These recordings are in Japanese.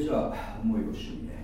じゃあ思いを主にね。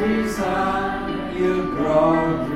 desire you grow.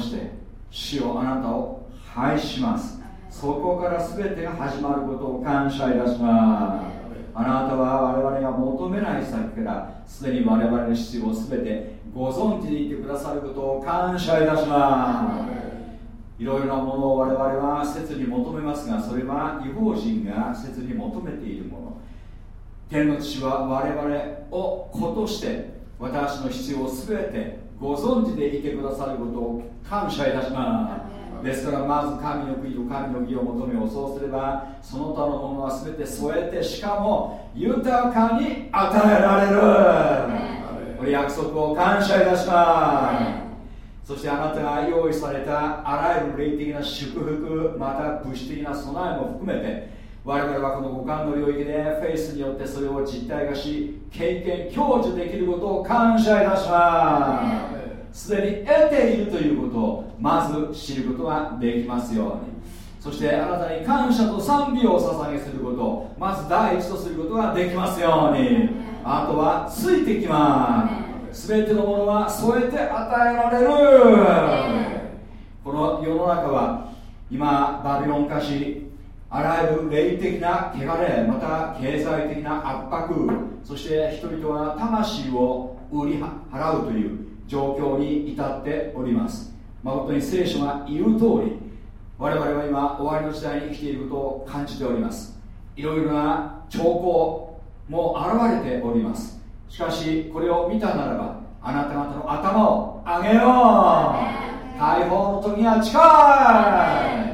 して主よあなたを拝します。そこから全てが始まることを感謝いたします。あなたは我々が求めない先からすでに我々の必要を全てご存知でいてくださることを感謝いたします。いろいろなものを我々は切に求めますがそれは違法人が切に求めているもの。天の父は我々を子として私の必要を全てご存知でいてくださることを感謝いたします。ですからまず神の国と神の義を求めようそうすればその他のものは全て添えてしかも豊かに与えられる。これ約束を感謝いたします。そしてあなたが用意されたあらゆる霊的な祝福また物質的な備えも含めて我々はこの五感の領域でフェイスによってそれを実体化し経験享受できることを感謝いたします。すでに得ているということをまず知ることができますように。そしてあなたに感謝と賛美をお捧げすることをまず第一とすることができますように。あとはついてきます。全てのものは添えて与えられる。この世の中は今バビロン化しあらゆる霊的な汚れまた経済的な圧迫そして人々は魂を売り払うという状況に至っております。誠に聖書が言う通り我々は今終わりの時代に生きていることを感じております。いろいろな兆候も現れております。しかしこれを見たならばあなた方の頭を上げよう。解放の時が近い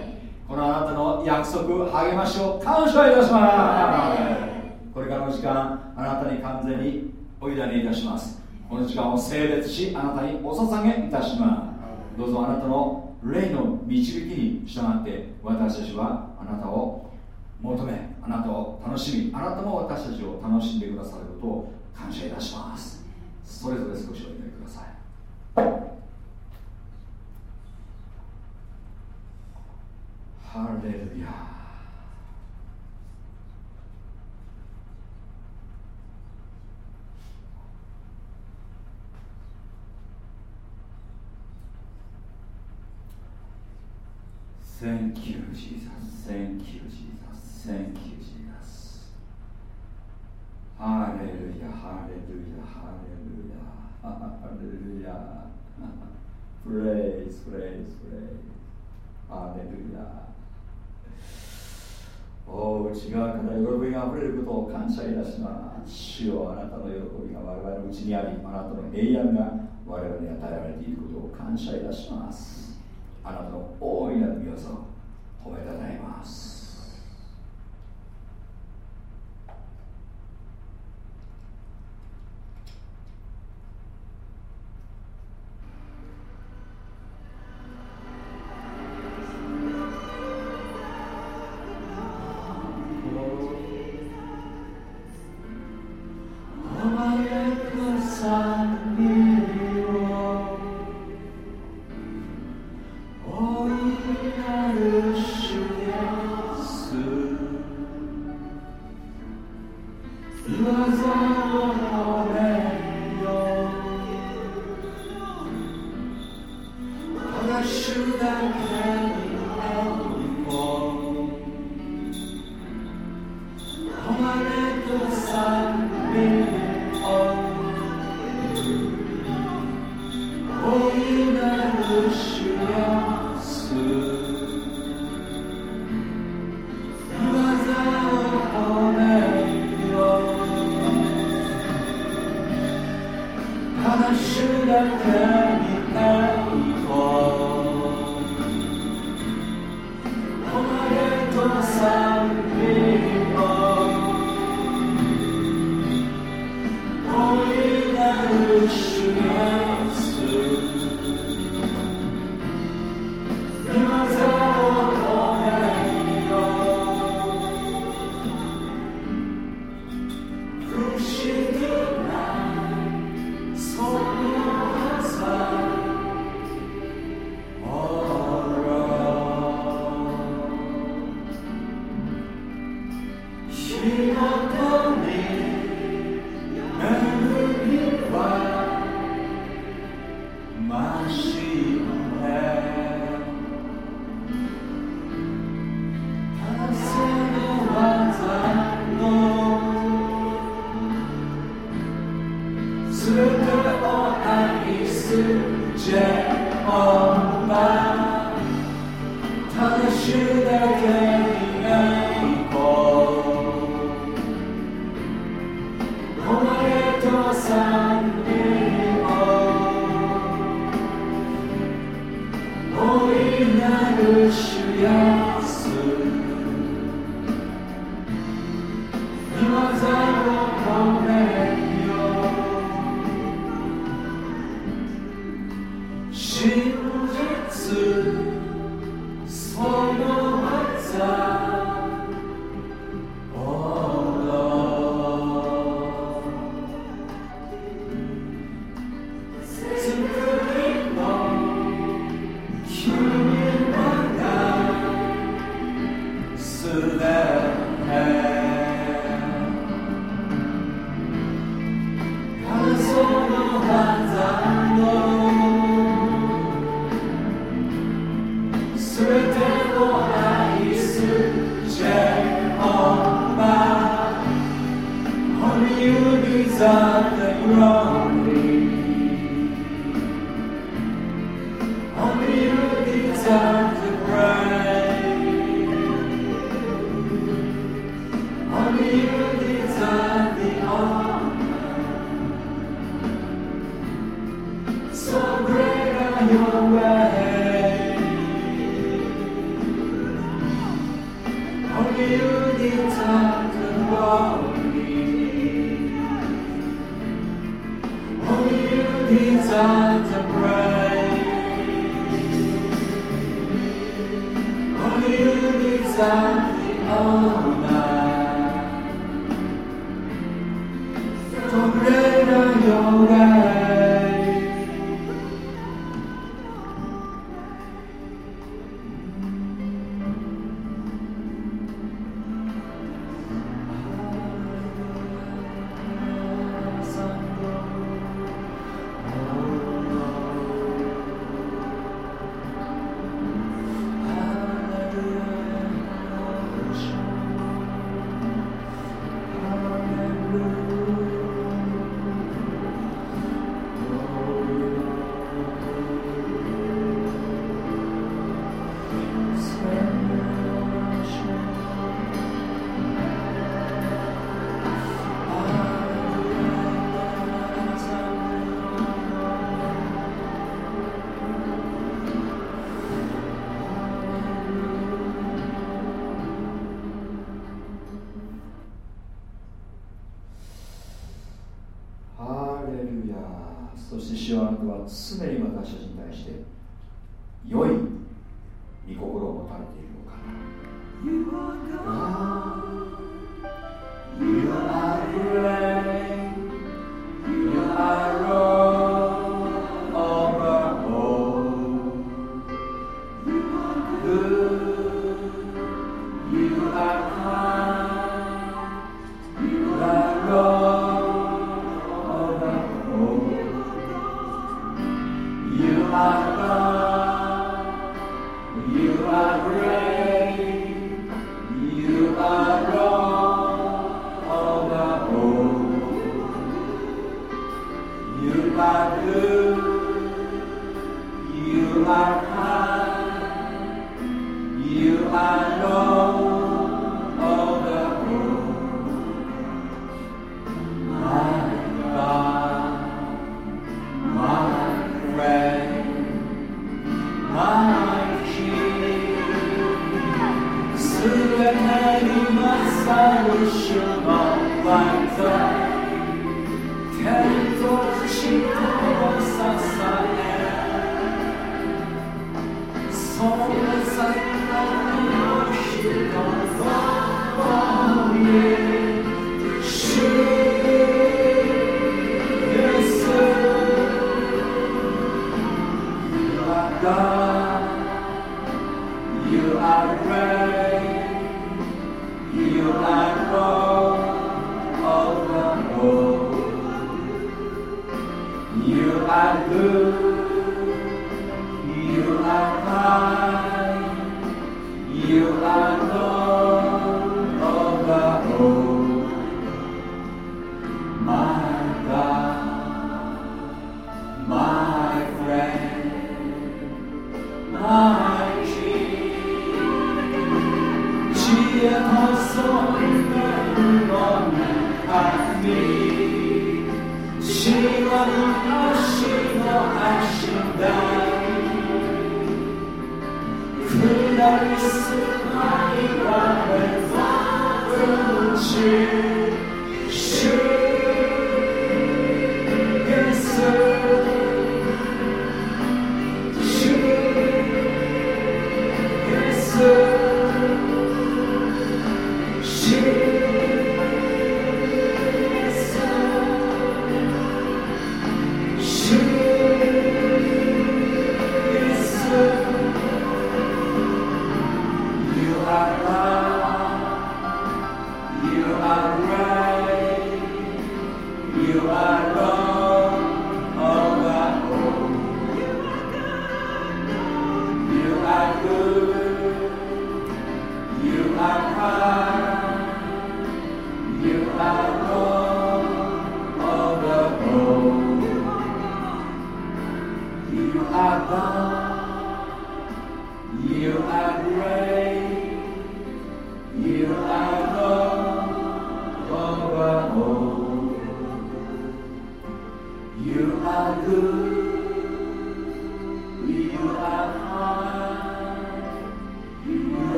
このあなたの約束励ましを感謝いたします。これからの時間あなたに完全にお委ねいたしますこの時間を整列しあなたにお捧げいたします。どうぞあなたの霊の導きに従って私たちはあなたを求めあなたを楽しみあなたも私たちを楽しんでくださることを感謝いたします。それぞれ少しお祈りください。ハレルヤ Thank you Jesus Thank you Jesus Thank you Jesus ハレルヤハレルヤハレルヤハレルヤプレイスプレイスプレイハレルヤお内側から喜びがあふれることを感謝いたします。主よあなたの喜びが我々のうちにありあなたの平安が我々に与えられていることを感謝いたします。あなたの大いなる御業を褒めたたえます「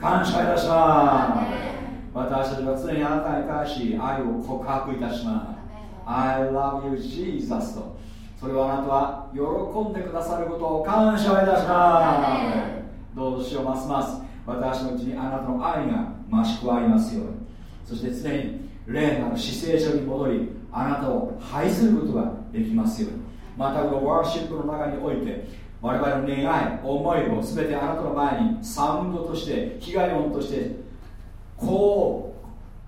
感謝いたします。私たちは常にあなたに対し愛を告白いたします。I love you Jesus と。それをあなたは喜んでくださることを感謝いたします。どうぞしようますます。私のうちにあなたの愛が増し加わりますように。そして常に霊なる姿勢上に戻りあなたを愛することができますように。またこのワーシップの中において我々の願い思いを全てあなたの前にサウンドとして被害音としてこ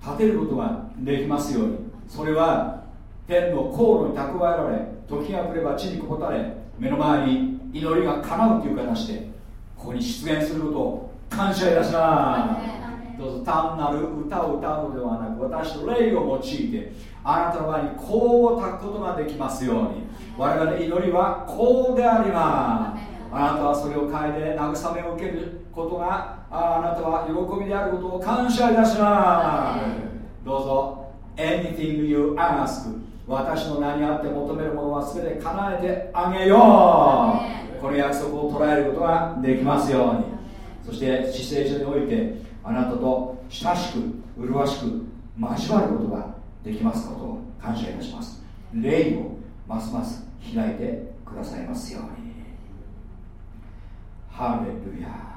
う立てることができますように。それは天の航路に蓄えられ時が来れば地にこたれ目の前に祈りが叶うという形でここに出現することを感謝いたします。どうぞ単なる歌を歌うのではなく私の霊を用いてあなたの前にこう炊くことができますように。我々の祈りはこうであります。あなたはそれを変えて慰めを受けることがあなたは喜びであることを感謝いたします。どうぞ。Anything you ask 私の名にあって求めるものは全て叶えてあげよう。この約束を捉えることができますように。そして姿勢上においてあなたと親しく麗しく交わることができますことを感謝いたします。霊をますます開いてくださいますように。ハレルヤ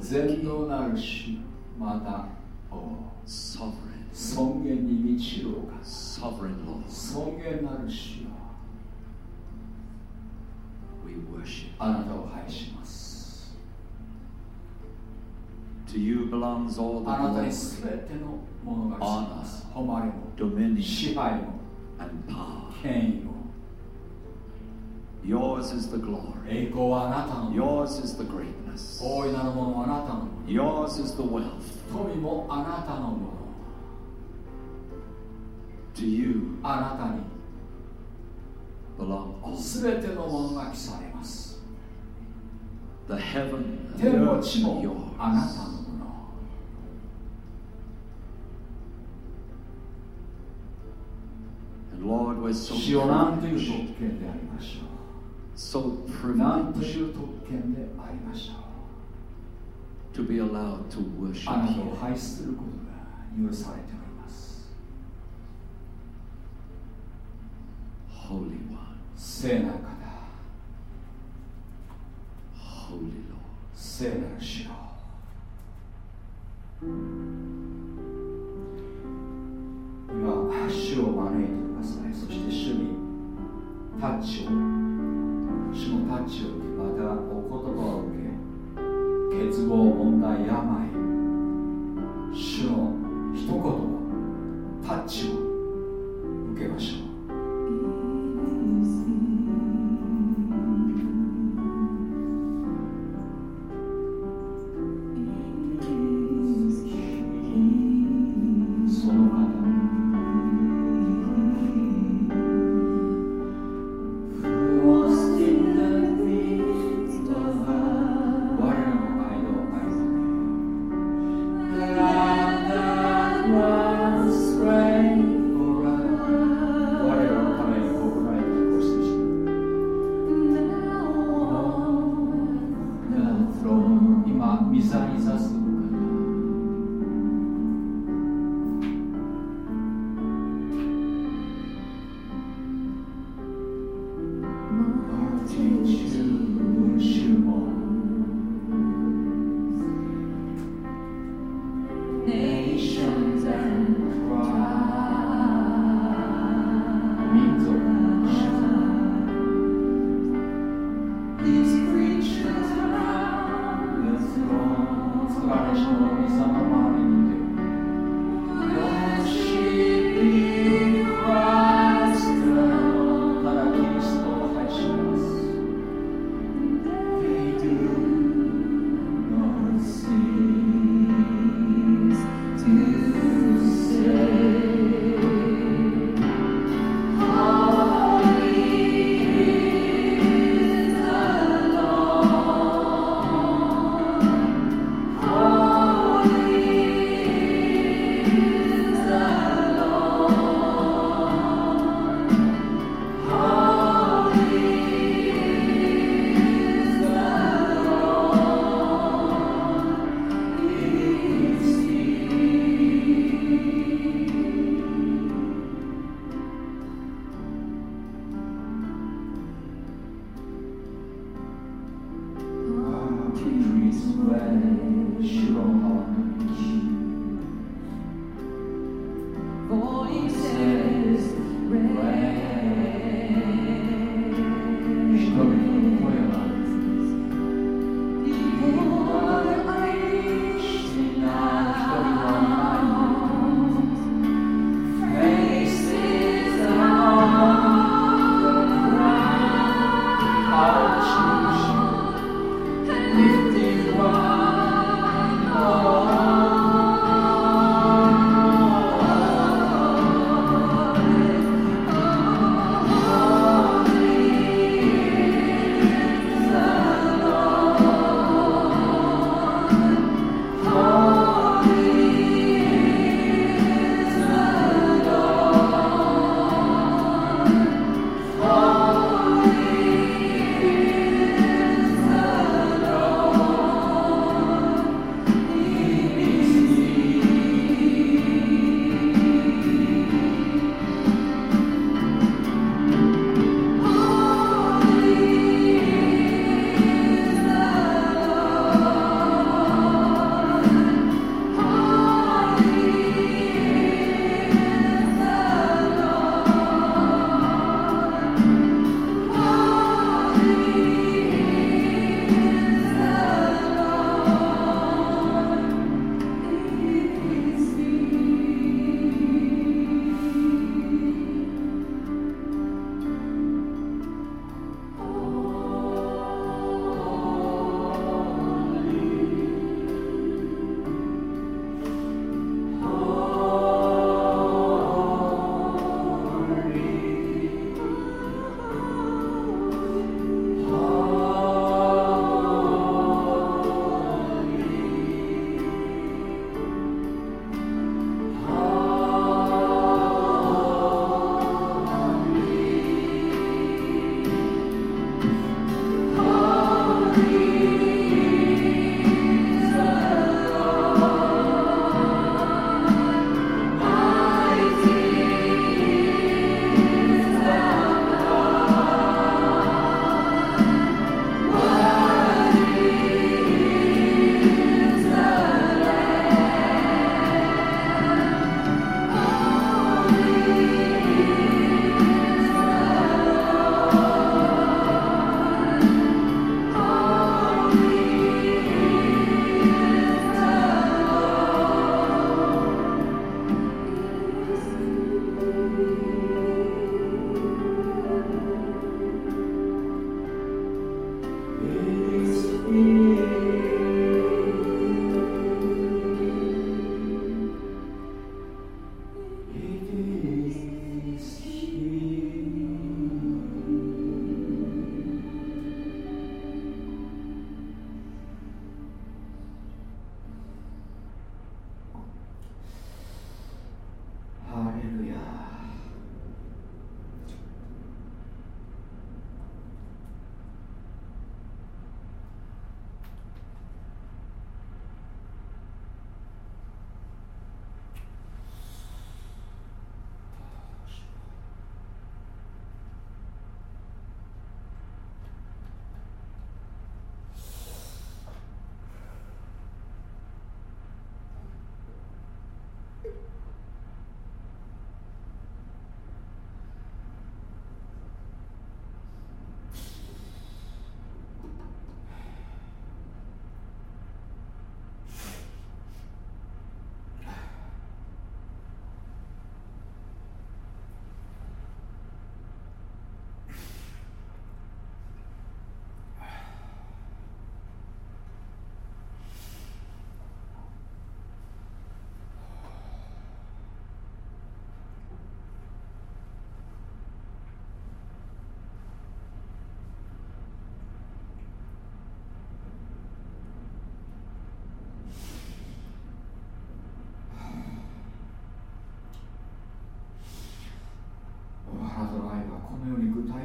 全能なる主また尊厳に満ちるお方。尊厳なる主よ。あなたを拝します To you belongs all the あなたにすべてのものが来ます誉れも dominion 支配も and power 権威も Yours is the glory 栄光はあなたの Yours is the greatness 大いなるものはあなたのもの Yours is the wealth 富もあなたのもの To you あなたに belong all すべてのものが記されます The heaven 天も地 and も yours あなたのもの And Lord we're so 主よなんという privileged 特権でありましょ so うなんと privileged いう特権でありましょう to be allowed to worship あなた you を拝することが許されております Holy One 聖なる方 Holy Lord 聖なる主よ今主を招いてください。そして主にタッチを主のタッチを受けまたお言葉を受け欠乏問題病主の一言タッチを受けましょう。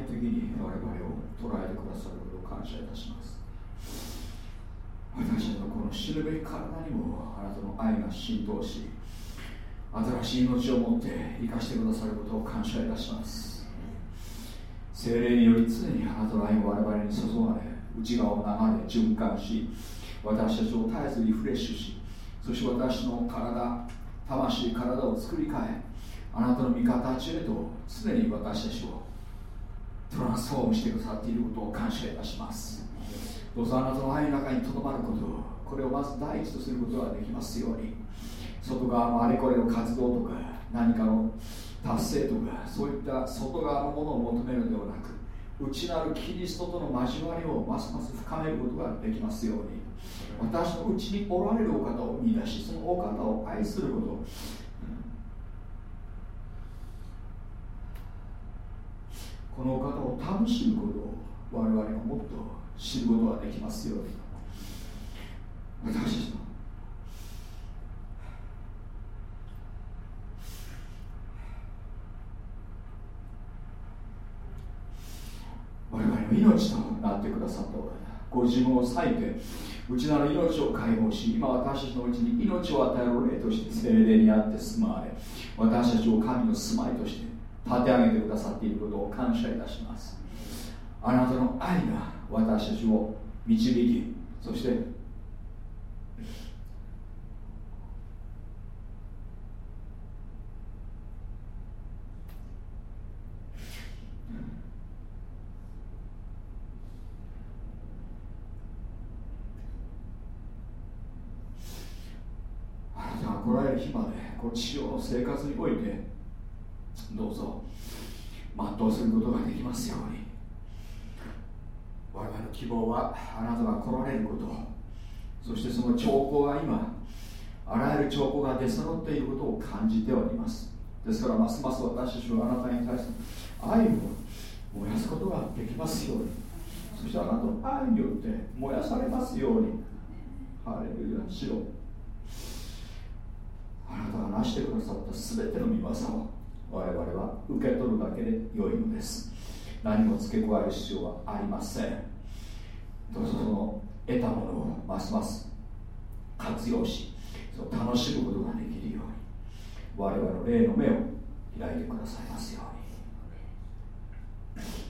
的に我々を捉えてくださることを感謝いたします。私たちのこの知るべき体にもあなたの愛が浸透し新しい命を持って生かしてくださることを感謝いたします。精霊により常にあなたの愛を我々に注がれ内側を流れ循環し私たちを絶えずリフレッシュしそして私の体魂体を作り変えあなたの味方たちへと常に私たちをトランスフォームしてくださっていることを感謝いたします。どうぞあなたの愛の中にとどまることこれをまず第一とすることができますように。外側のあれこれの活動とか何かの達成とかそういった外側のものを求めるのではなく内なるキリストとの交わりをますます深めることができますように。私のうちにおられるお方を見出しそのお方を愛することこのお方を楽しむことを我々がもっと知ることができますように。私たちの我々の命となってくださったお方ご自分を割いて内なる命を解放し今私たちのうちに命を与える霊として精霊にあって住まわれ私たちを神の住まいとして立て上げてくださっていることを感謝いたします。あなたの愛が私たちを導きそしてあなたが来られる日までこの地上の生活においてどうぞ。全うすることができますように。我々の希望はあなたが来られること。そしてその兆候が今あらゆる兆候が出揃っていることを感じております。ですからますます私たちはあなたに対して愛を燃やすことができますように。そしてあなたの愛によって燃やされますように。ハレルヤしろあなたが成してくださった全ての御業を我々は受け取るだけで良いのです。何も付け加える必要はありません。どうぞその得たものをますます活用しその楽しむことができるように我々の霊の目を開いてくださいますように。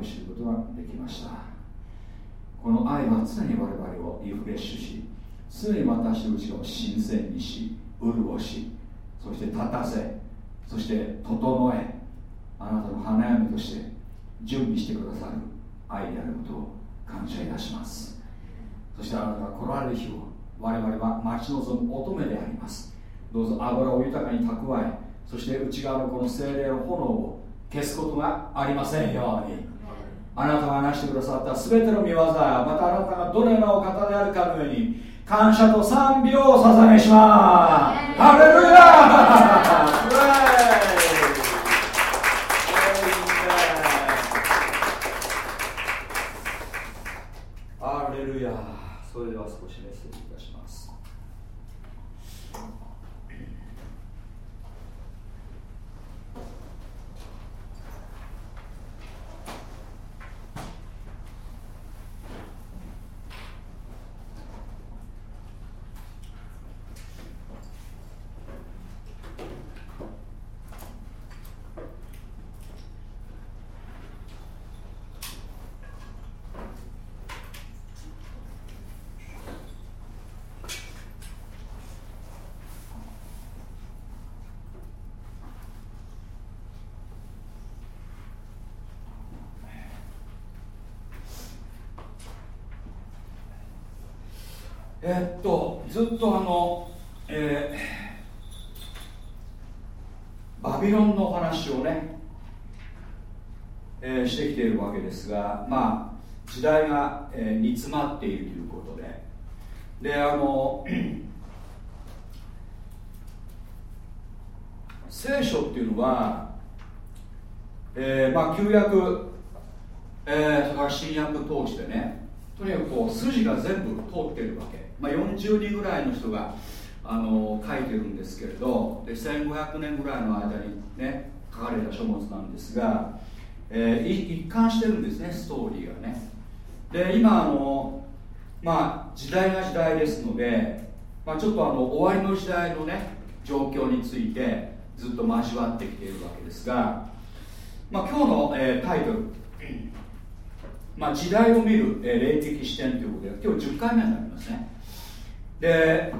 を知ることができました。この愛は常に我々をリフレッシュし常に私の内を新鮮にし潤しそして立たせそして整えあなたの花嫁として準備してくださる愛であることを感謝いたします。そしてあなたが来られる日を我々は待ち望む乙女であります。どうぞ油を豊かに蓄えそして内側のこの精霊の炎を消すことがありませんように。あなたが話してくださった全ての見業またあなたがどのようなお方であるかのように感謝と賛美をお捧げします。ハレルヤハレルヤそれでは少しメッセージいたしますえっとずっとあの、えー、バビロンの話をね、えー、してきているわけですがまあ時代が、えー、煮詰まっているということで。であの 聖書っていうのは、えー、まあ旧約、えー、新約通してねとにかくこう筋が全部通ってるわけ。まあ、40人ぐらいの人があの書いてるんですけれどで1500年ぐらいの間にね書かれた書物なんですが、えー、一貫してるんですねストーリーがね。で今あのまあ時代が時代ですので、まあ、ちょっとあの終わりの時代のね状況についてずっと交わってきているわけですが、まあ、今日の、えー、タイトルまあ、時代を見る、えー、霊的視点ということで今日10回目になりますね。で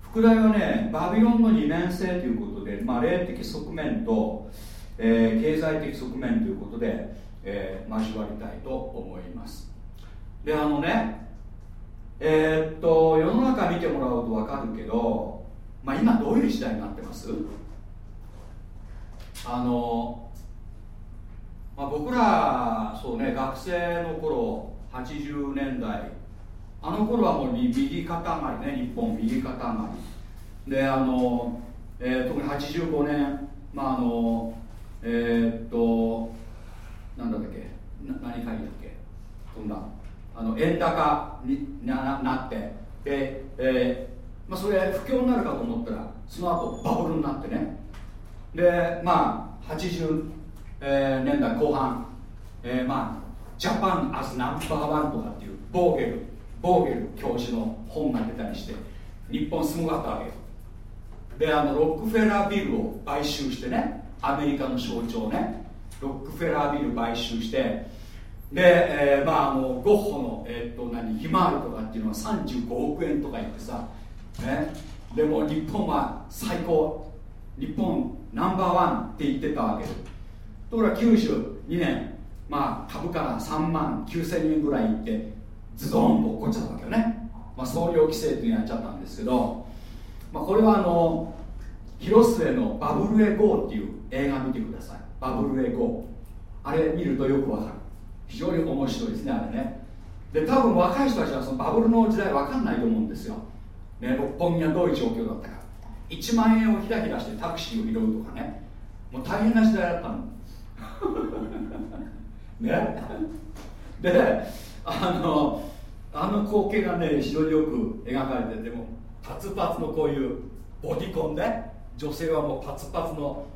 副題はねバビロンの二面性ということで、まあ、霊的側面と、えー、経済的側面ということで、えー、交わりたいと思います。であのねえー、っと世の中見てもらうと分かるけど、まあ、今どういう時代になってます？あの、まあ、僕らそうね学生の頃80年代あの頃はもう右肩上がりね日本右肩上がり。であの、えー、特に85年まああのえー、っとなんだっけ？な何会議だっけ？そんなあの円高にななって。で、えーまあ、それ不況になるかと思ったらその後バブルになってね。でまあ80、えー、年代後半、えー、まあジャパンアズナンバーワンとかっていうボーゲルボーゲル教授の本が出たりして日本すごかったわけよであのロックフェラービルを買収してねアメリカの象徴ねロックフェラービル買収してで、えー、まああのゴッホの、えー、っと何ヒマールとかっていうのは35億円とか言ってさ、ね、でも日本は最高日本ナンバーワンって言ってたわけところが92年まあ株価が3万9000円ぐらいいってズドンと起こっちゃったわけよね、まあ、総量規制っていうのやっちゃったんですけど、まあ、これはあの広末の「バブルへゴー」っていう映画見てください。バブルへゴー。あれ見るとよくわかる。非常に面白いですねあれね。で多分若い人たちはそのバブルの時代わかんないと思うんですよ、ね、六本木はどういう状況だったか。1万円をひらひらしてタクシーを拾うとかね。もう大変な時代だったの。ね。であのあの光景がね非常によく描かれてでもパツパツのこういうボディコンで女性はもうパツパツの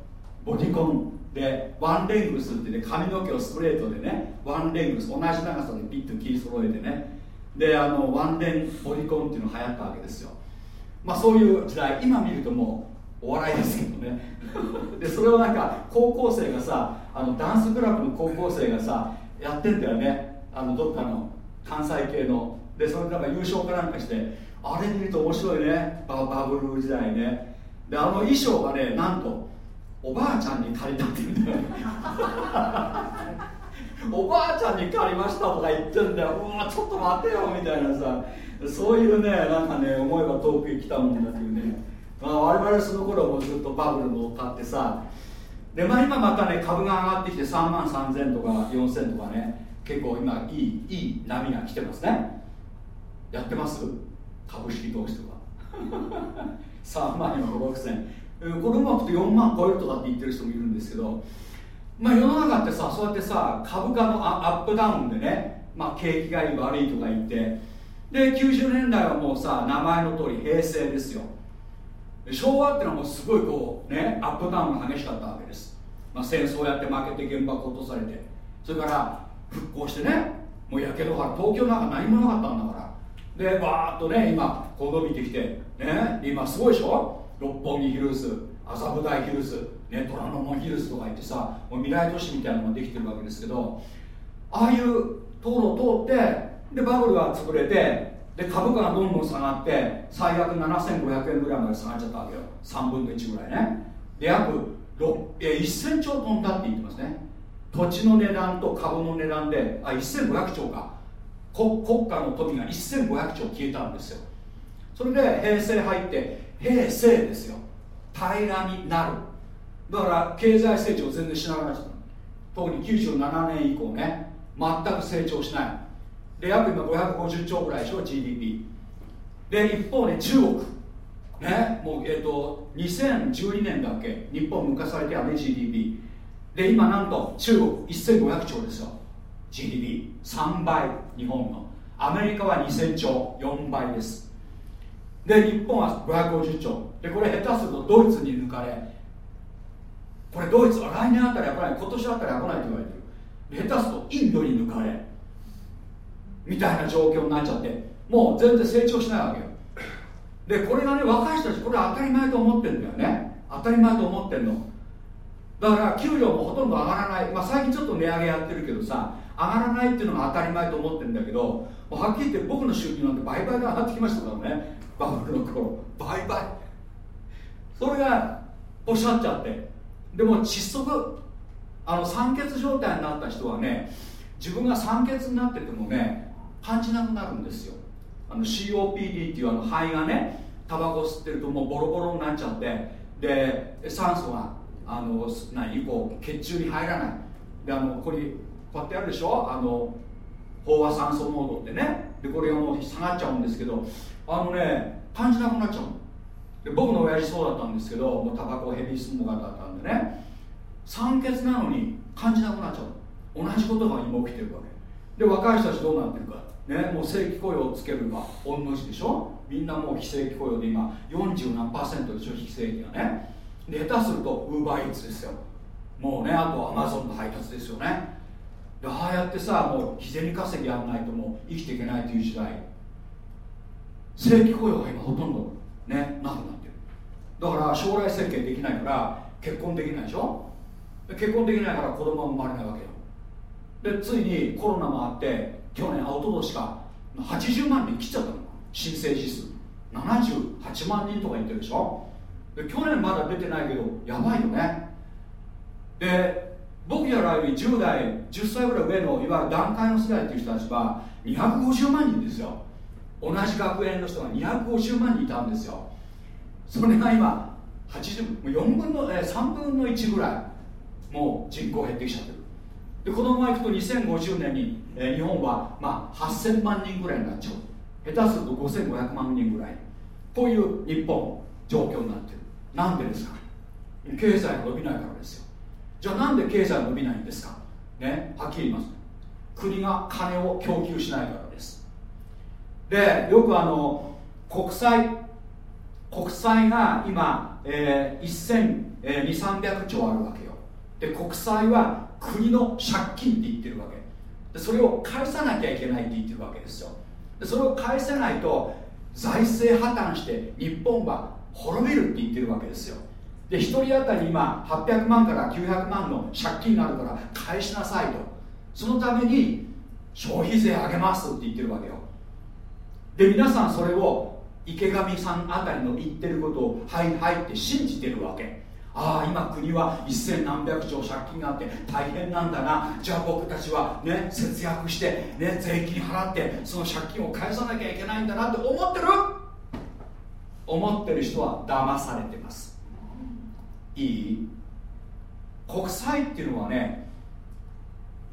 ボディコンでワンレングスってね髪の毛をストレートでねワンレングス同じ長さでピッと切り揃えてねであのワンレンボディコンっていうのが流行ったわけですよ。まあそういう時代今見るともうお笑いですけどね。でそれをなんか高校生がさあのダンスクラブの高校生がさやってんだよね。あのどっかの関西系のでそれなんか優勝かなんかしてあれ見ると面白いね。ババブル時代ね。であの衣装がねなんとおばあちゃんに借りたって言うんだよね。おばあちゃんに借りましたとか言ってんだよ。うわちょっと待てよみたいなさ。そういうねなんかね思えば遠くへ来たもんだっていうね、まあ、我々その頃もずっとバブルの買ってさ。でまあ今またね株が上がってきて3万3000とか4000とかね結構今いいいい波が来てますね。やってます？株式投資とか。3万今6000これうまくて4万超えるとかって言ってる人もいるんですけどまあ世の中ってさそうやってさ株価のアップダウンでね、まあ、景気がいい悪いとか言ってで90年代はもうさ名前の通り平成ですよ。昭和ってのはもうすごいこうねアップダウンが激しかったわけです、まあ、戦争やって負けて原爆落とされて。それから復興してねもうやけどから東京なんか何もなかったんだから。でバーッとね今こう伸びてきてね今すごいでしょ？六本木ヒルズ麻布台ヒルズ、ね、虎ノ門ヒルズとか言ってさもう未来都市みたいなのができてるわけですけどああいう道路を通ってでバブルが潰れてで株価がどんどん下がって最悪7500円ぐらいまで下がっちゃったわけよ。3分の1ぐらいね。で約1000兆飛んだって言ってますね。土地の値段と株の値段であ1500兆か。国家の富が1500兆消えたんですよ。それで平成入って平成ですよ。平らになる。だから経済成長全然しなくなっちゃった。特に97年以降ね全く成長しない。で約今550兆ぐらいでしょ GDP で一方で中国。ねもうえっ、ー、と2012年だっけ？日本抜かされてやね GDP で今なんと中国1500兆ですよ。GDP3 倍日本の。アメリカは2000兆4倍です。で日本は550兆。でこれ下手するとドイツに抜かれ。これドイツは来年あたりは来ない。今年あたりは来ないと言われてる。下手するとインドに抜かれ。みたいな状況になっちゃって。もう全然成長しないわけよ。でこれがね若い人たちこれ当たり前と思ってるんだよね。当たり前と思ってるの。だから給料もほとんど上がらない、まあ、最近ちょっと値上げやってるけどさ上がらないっていうのが当たり前と思ってるんだけどはっきり言って僕の収入なんて倍々で上がってきましたからね。バブルの頃。倍々。それがおっしゃっちゃって。でも窒息。あの酸欠状態になった人はね自分が酸欠になっててもね感じなくなるんですよ。あの COPD っていうあの肺がねタバコ吸ってるともうボロボロになっちゃって。で酸素があの何こう血中に入らない。であのここにこうやってやるでしょ？あの飽和酸素濃度ってね。でこれがもう下がっちゃうんですけどあのね感じなくなっちゃうで僕の親父そうだったんですけどもうタバコヘビースモーカーだったんでね。酸欠なのに感じなくなっちゃう同じことが今起きてるわけ。で若い人たちどうなってるか。ねもう正規雇用をつけるのが同じでしょ？みんなもう非正規雇用で今40何パーセントでしょ？非正規がね。下手するとウーバーイーツですよ。もうねあとアマゾンの配達ですよね。でああやってさもう日銭稼ぎやんないともう生きていけないという時代。正規雇用が今ほとんどねなくなってる。だから将来設計できないから結婚できないでしょ？結婚できないから子供は生まれないわけよ。でついにコロナもあって去年アウトドしか80万人切っちゃったの。申請児数。78万人とか言ってるでしょ？で去年まだ出てないけどやばいよね。で僕やらより10代10歳ぐらい上のいわゆる団塊の世代っていう人たちは250万人ですよ。同じ学園の人が250万人いたんですよ。それが今80 4分の、え3分の1ぐらいもう人口減ってきちゃってる。でこのままいくと2050年に、えー、日本は、まあ、8000万人ぐらいになっちゃう。下手すると5500万人ぐらい。こういう日本状況になってる。なんでですか？経済が伸びないからですよ。じゃあなんで経済が伸びないんですか？ねはっきり言います。国が金を供給しないからです。でよくあの国債国債が今、えー、1200300兆あるわけよ。で国債は国の借金って言ってるわけ。でそれを返さなきゃいけないって言ってるわけですよ。でそれを返せないと財政破綻して日本は滅びるって言ってるわけですよ。で1人当たり今800万から900万の借金があるから返しなさいと。そのために消費税上げますって言ってるわけよ。で皆さんそれを池上さんあたりの言ってることをはいはいって信じてるわけ。ああ今国は一千何百兆借金があって大変なんだな。じゃあ僕たちはね節約してね税金払ってその借金を返さなきゃいけないんだなって思ってる。思ってる人は騙されてます。いい？国債っていうのはね、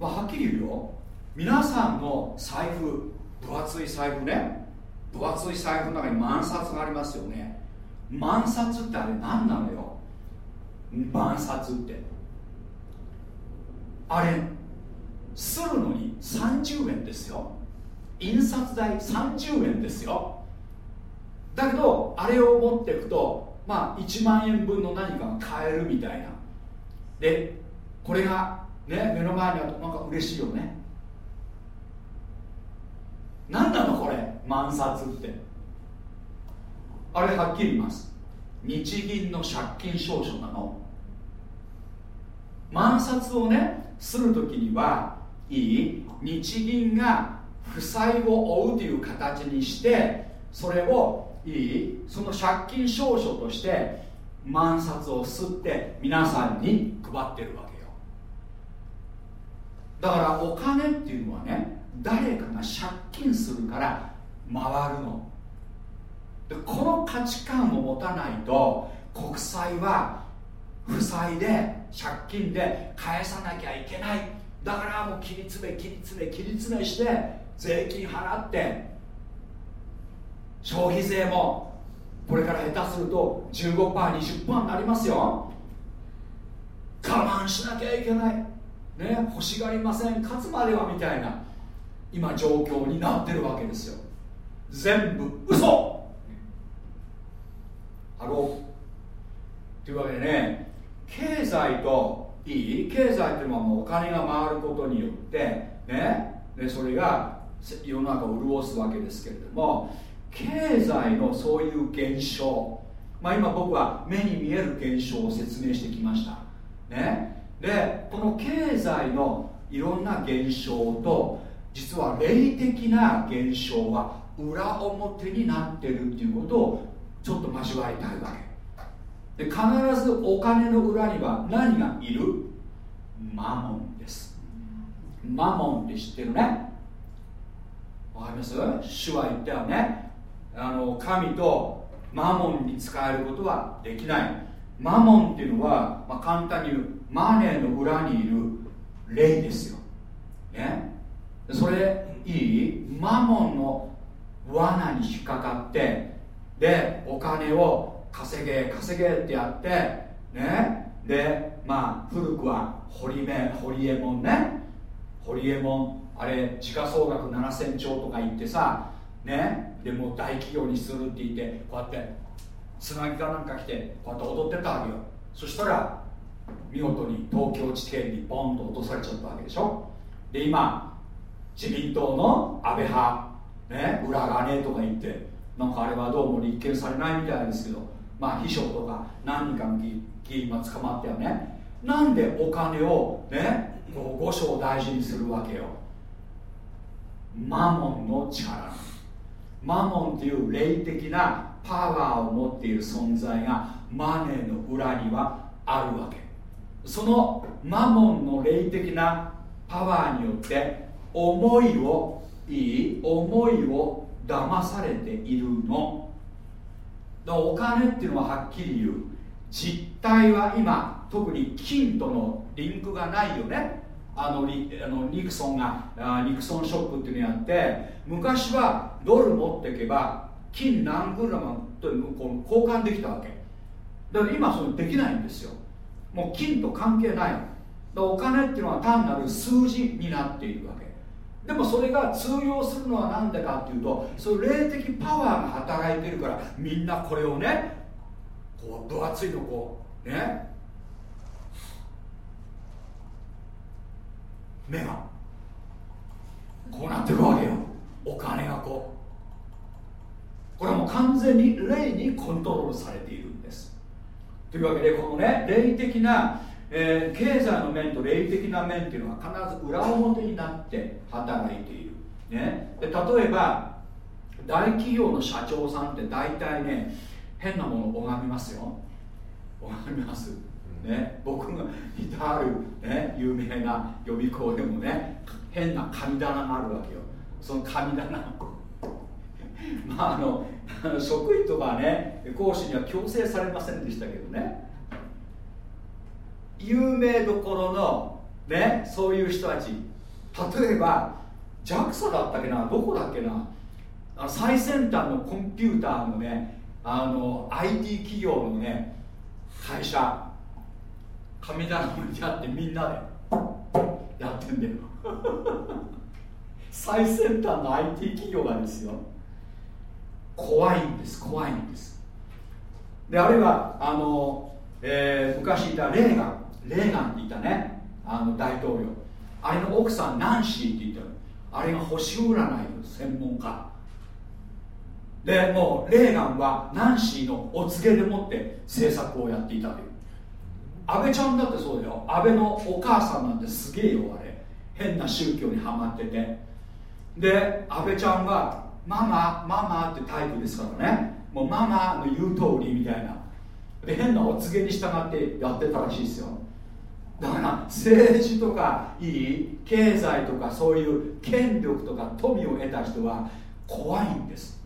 まあ、はっきり言うよ。皆さんの財布分厚い財布ね。分厚い財布の中に万札がありますよね。万札ってあれ何なのよ？万札って。あれするのに30円ですよ。印刷代30円ですよ。だけどあれを持っていくとまあ1万円分の何かが買えるみたいな。でこれがね目の前にあるとなんか嬉しいよね。何なのこれ万札って。あれはっきり言います。日銀の借金証書なの。万札をねする時にはいい日銀が負債を負うという形にしてそれをいい。その借金証書として万札を吸って皆さんに配ってるわけよ。だからお金っていうのはね誰かが借金するから回るの。でこの価値観を持たないと国債は負債で借金で返さなきゃいけない。だからもう切り詰め切り詰め切り詰めして税金払って消費税もこれから下手すると 15%20% になりますよ。我慢しなきゃいけない。ね欲しがりません。勝つまではみたいな今状況になってるわけですよ。全部嘘。ハローというわけでね経済といい経済っていうのはもうお金が回ることによってねでそれが世の中を潤すわけですけれども経済のそういう現象。まあ今僕は目に見える現象を説明してきました。ね。でこの経済のいろんな現象と実は霊的な現象は裏表になってるっていうことをちょっと交わりたいわけ。で必ずお金の裏には何がいる？マモンです。マモンって知ってるね。わかります？主は言ったよね。あの神とマモンに使えることはできない。マモンっていうのは、まあ、簡単に言うマネーの裏にいる霊ですよ、ね、それいい？マモンの罠に引っかかってでお金を稼げ稼げってやってね。でまあ古くは堀目堀江門ね。堀江門あれ時価総額7000兆とか言ってさね。でも大企業にするって言ってこうやってつなぎかなんか来てこうやって踊ってたわけよ。そしたら見事に東京地検にポンと落とされちゃったわけでしょ。で今自民党の安倍派ね裏がねとか言ってなんかあれはどうも立件されないみたいですけどまあ秘書とか何人かの議員が捕まったよねなんでお金をねこう五章大事にするわけよ。マモンの力マモンっていう霊的なパワーを持っている存在がマネーの裏にはあるわけ。そのマモンの霊的なパワーによって思いをいい思いを騙されているの。だからお金っていうのははっきり言う。実態は今特に金とのリンクがないよね。あのリあのニクソンがあニクソンショックっていうのやって昔はドル持っていけば金何グラムとこう交換できたわけ。だから今それできないんですよ。もう金と関係ない。お金っていうのは単なる数字になっているわけ。でもそれが通用するのは何でかっていうとそういう霊的パワーが働いてるからみんなこれをねこう分厚いのこうね目が。こうなってるわけよ。お金がこう。これは完全に霊にコントロールされているんです。というわけでこのね霊的な、えー経済の面と霊的な面っていうのは必ず裏表になって働いている、ね、で例えば大企業の社長さんって大体ね変なものを拝みますよ。拝みます。ね、僕がいたある、ね、有名な予備校でもね変な神棚があるわけよ。その神棚 まああの 職員とかね講師には強制されませんでしたけどね。有名どころのねそういう人たち。例えば JAXA だったっけなどこだっけな。あの最先端のコンピューターのねあの IT 企業のね会社。神棚にあってみんなで。やってんだよ。最先端の IT 企業がですよ。怖いんです。怖いんです。であるいはあの、えー昔いたレーガン。レーガンって言ったね。あの大統領。あれの奥さんナンシーって言ったの。あれが星占いの専門家。でもうレーガンはナンシーのお告げでもって政策をやっていたという。安倍ちゃんだってそうだよ。安倍のお母さんなんてすげえよあれ。変な宗教にはまってて。で安倍ちゃんはママママってタイプですからね。もうママの言う通りみたいな。で変なお告げに従ってやってたらしいですよ。だから政治とかいい経済とかそういう権力とか富を得た人は怖いんです。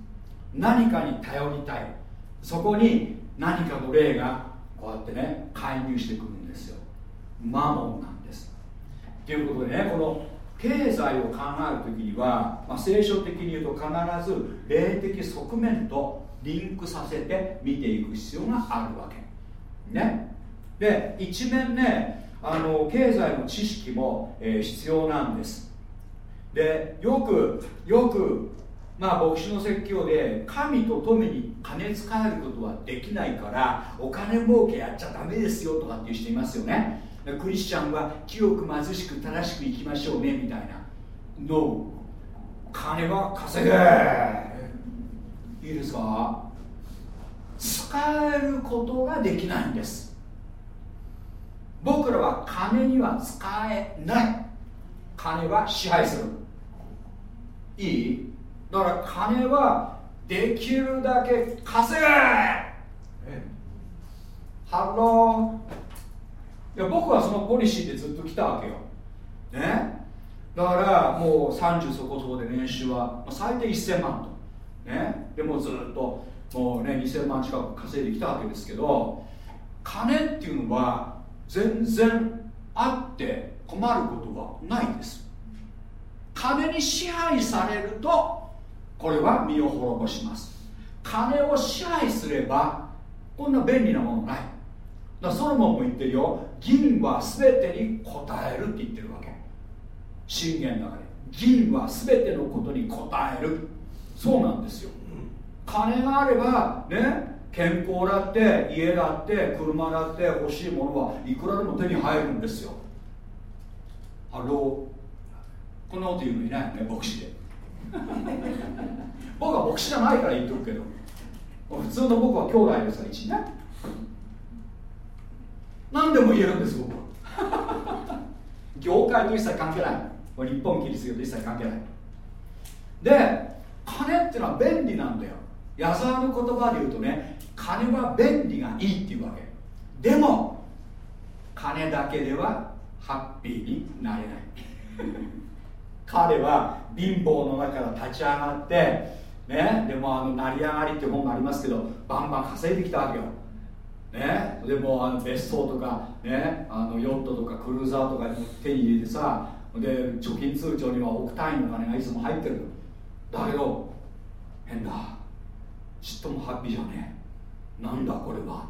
何かに頼りたい。そこに何かの霊がこうやってね介入してくるんですよ。マモンなんです。ということでねこの経済を考える時には、まあ、聖書的に言うと必ず霊的側面とリンクさせて見ていく必要があるわけ。ね。で一面ねあの経済の知識も、えー必要なんです。でよくよくまあ牧師の説教で神と富に金使えることはできないからお金儲けやっちゃダメですよとかっていう人いますよね。クリスチャンは清く貧しく正しく生きましょうねみたいな。No 金は稼げ。いいですか？使えることができないんです。僕らは金には使えない。金は支配する。いい？だから金はできるだけ稼げ。ハロー。いや僕はそのポリシーでずっと来たわけよ。ね？だからもう30そこそこで年収はまあ最低1000万と。ね？でもずっともうね2000万近く稼いできたわけですけど金っていうのは全然あって困ることはないです。金に支配されるとこれは身を滅ぼします。金を支配すればこんな便利なものない。だソロモンも言ってるよ。銀は全てに応えるって言ってるわけ。信玄の中で。銀は全てのことに応える。そうなんですよ。金があればね健康だって家だって車だって欲しいものはいくらでも手に入るんですよ。ハロー。こんなこと言うのいないよね牧師で。僕は牧師じゃないから言っとくけど。普通の僕は兄弟ですから一ね何でも言えるんです僕は。業界と一切関係ない。日本キリスト教と一切関係ない。で金っていうのは便利なんだよ。矢沢の言葉で言うとね金は便利がいいっていうわけ。でも金だけではハッピーになれない。彼は貧乏の中から立ち上がってねでもあの成り上がりっていう本がありますけどバンバン稼いできたわけよ。ね、でもあの別荘とか、ね、あのヨットとかクルーザーとか手に入れてさで貯金通帳には億単位の金がいつも入ってるだけど変だ。ちっともハッピーじゃねえ。なんだこれは。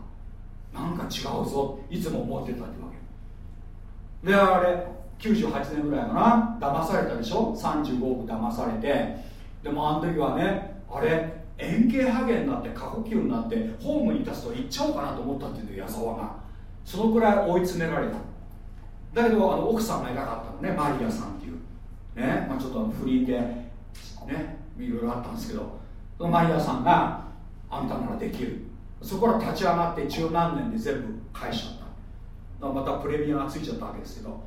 なんか違うぞ。いつも思ってたってわけ。であれ98年ぐらいかな。騙されたでしょ？35億騙されて。でもあの時はねあれ円形ハゲになって過呼吸になってホームに立つと行っちゃおうかなと思ったっていう矢沢が。そのくらい追い詰められた。だけどあの奥さんがいなかったのねマリアさんっていう。ね、まあ、ちょっと不倫でねいろいろあったんですけど。そのマリアさんがあんたならできる。そこから立ち上がって十何年で全部返しちゃった。またプレミアがついちゃったわけですけど。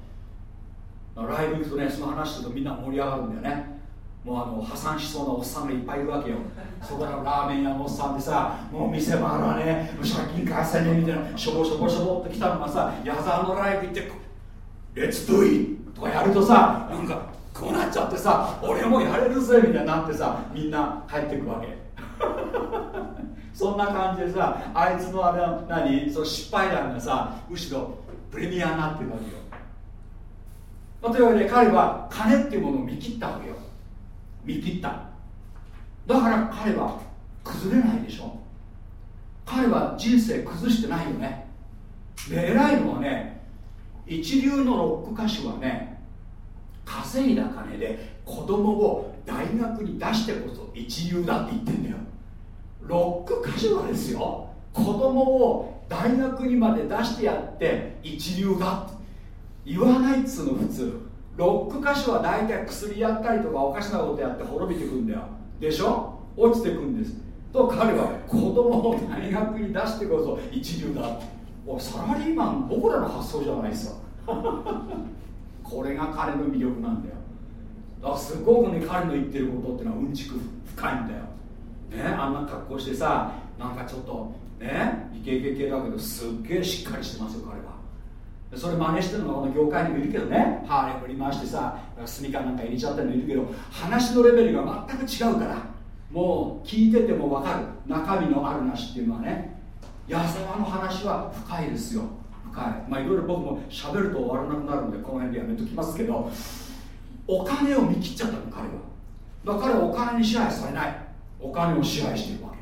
ライブ行くとねその話するとみんな盛り上がるんだよね。もうあの破産しそうなおっさんがいっぱいいるわけよ。そこからラーメン屋のおっさんでさもう店もあるわね借金返せねみたいな。しょぼしょぼしょぼって来たのがさ矢沢のライブ行って「レッツドゥイとかやるとさなんかこうなっちゃってさ俺もやれるぜみたいになってさみんな帰ってくわけ。そんな感じでさあいつのあれは何？その失敗談がさむしろプレミアになってるわけよ、というわけで彼は金っていうものを見切ったわけよ。見切った。だから彼は崩れないでしょ彼は人生崩してないよね。で偉いのはね一流のロック歌手はね稼いだ金で子供を大学に出してこそ一流だって言ってんだよ。ロック歌手はですよ子供を大学にまで出してやって一流だって。言わないっつうの普通。ロック歌手は大体薬やったりとかおかしなことやって滅びてくんだよ。でしょ？落ちてくんです。と彼は子供を大学に出してこそ一流だ。おサラリーマン僕らの発想じゃないですよこれが彼の魅力なんだよ。だからすごくね彼の言ってることってのはうんちく深いんだよ。ねあんな格好してさなんかちょっとねイケイケ系だけどすっげえしっかりしてますよ彼は。それ真似してるのがこの業界にもいるけどね。ハーレー振り回してさスニカなんか入れちゃってるのいるけど話のレベルが全く違うから。もう聞いてても分かる。中身のあるなしっていうのはね。矢沢の話は深いですよ。深い。まあいろいろ僕も喋ると終わらなくなるのでこの辺でやめときますけど。お金を見切っちゃったの彼は。だから彼お金に支配されない。お金を支配しているわけ。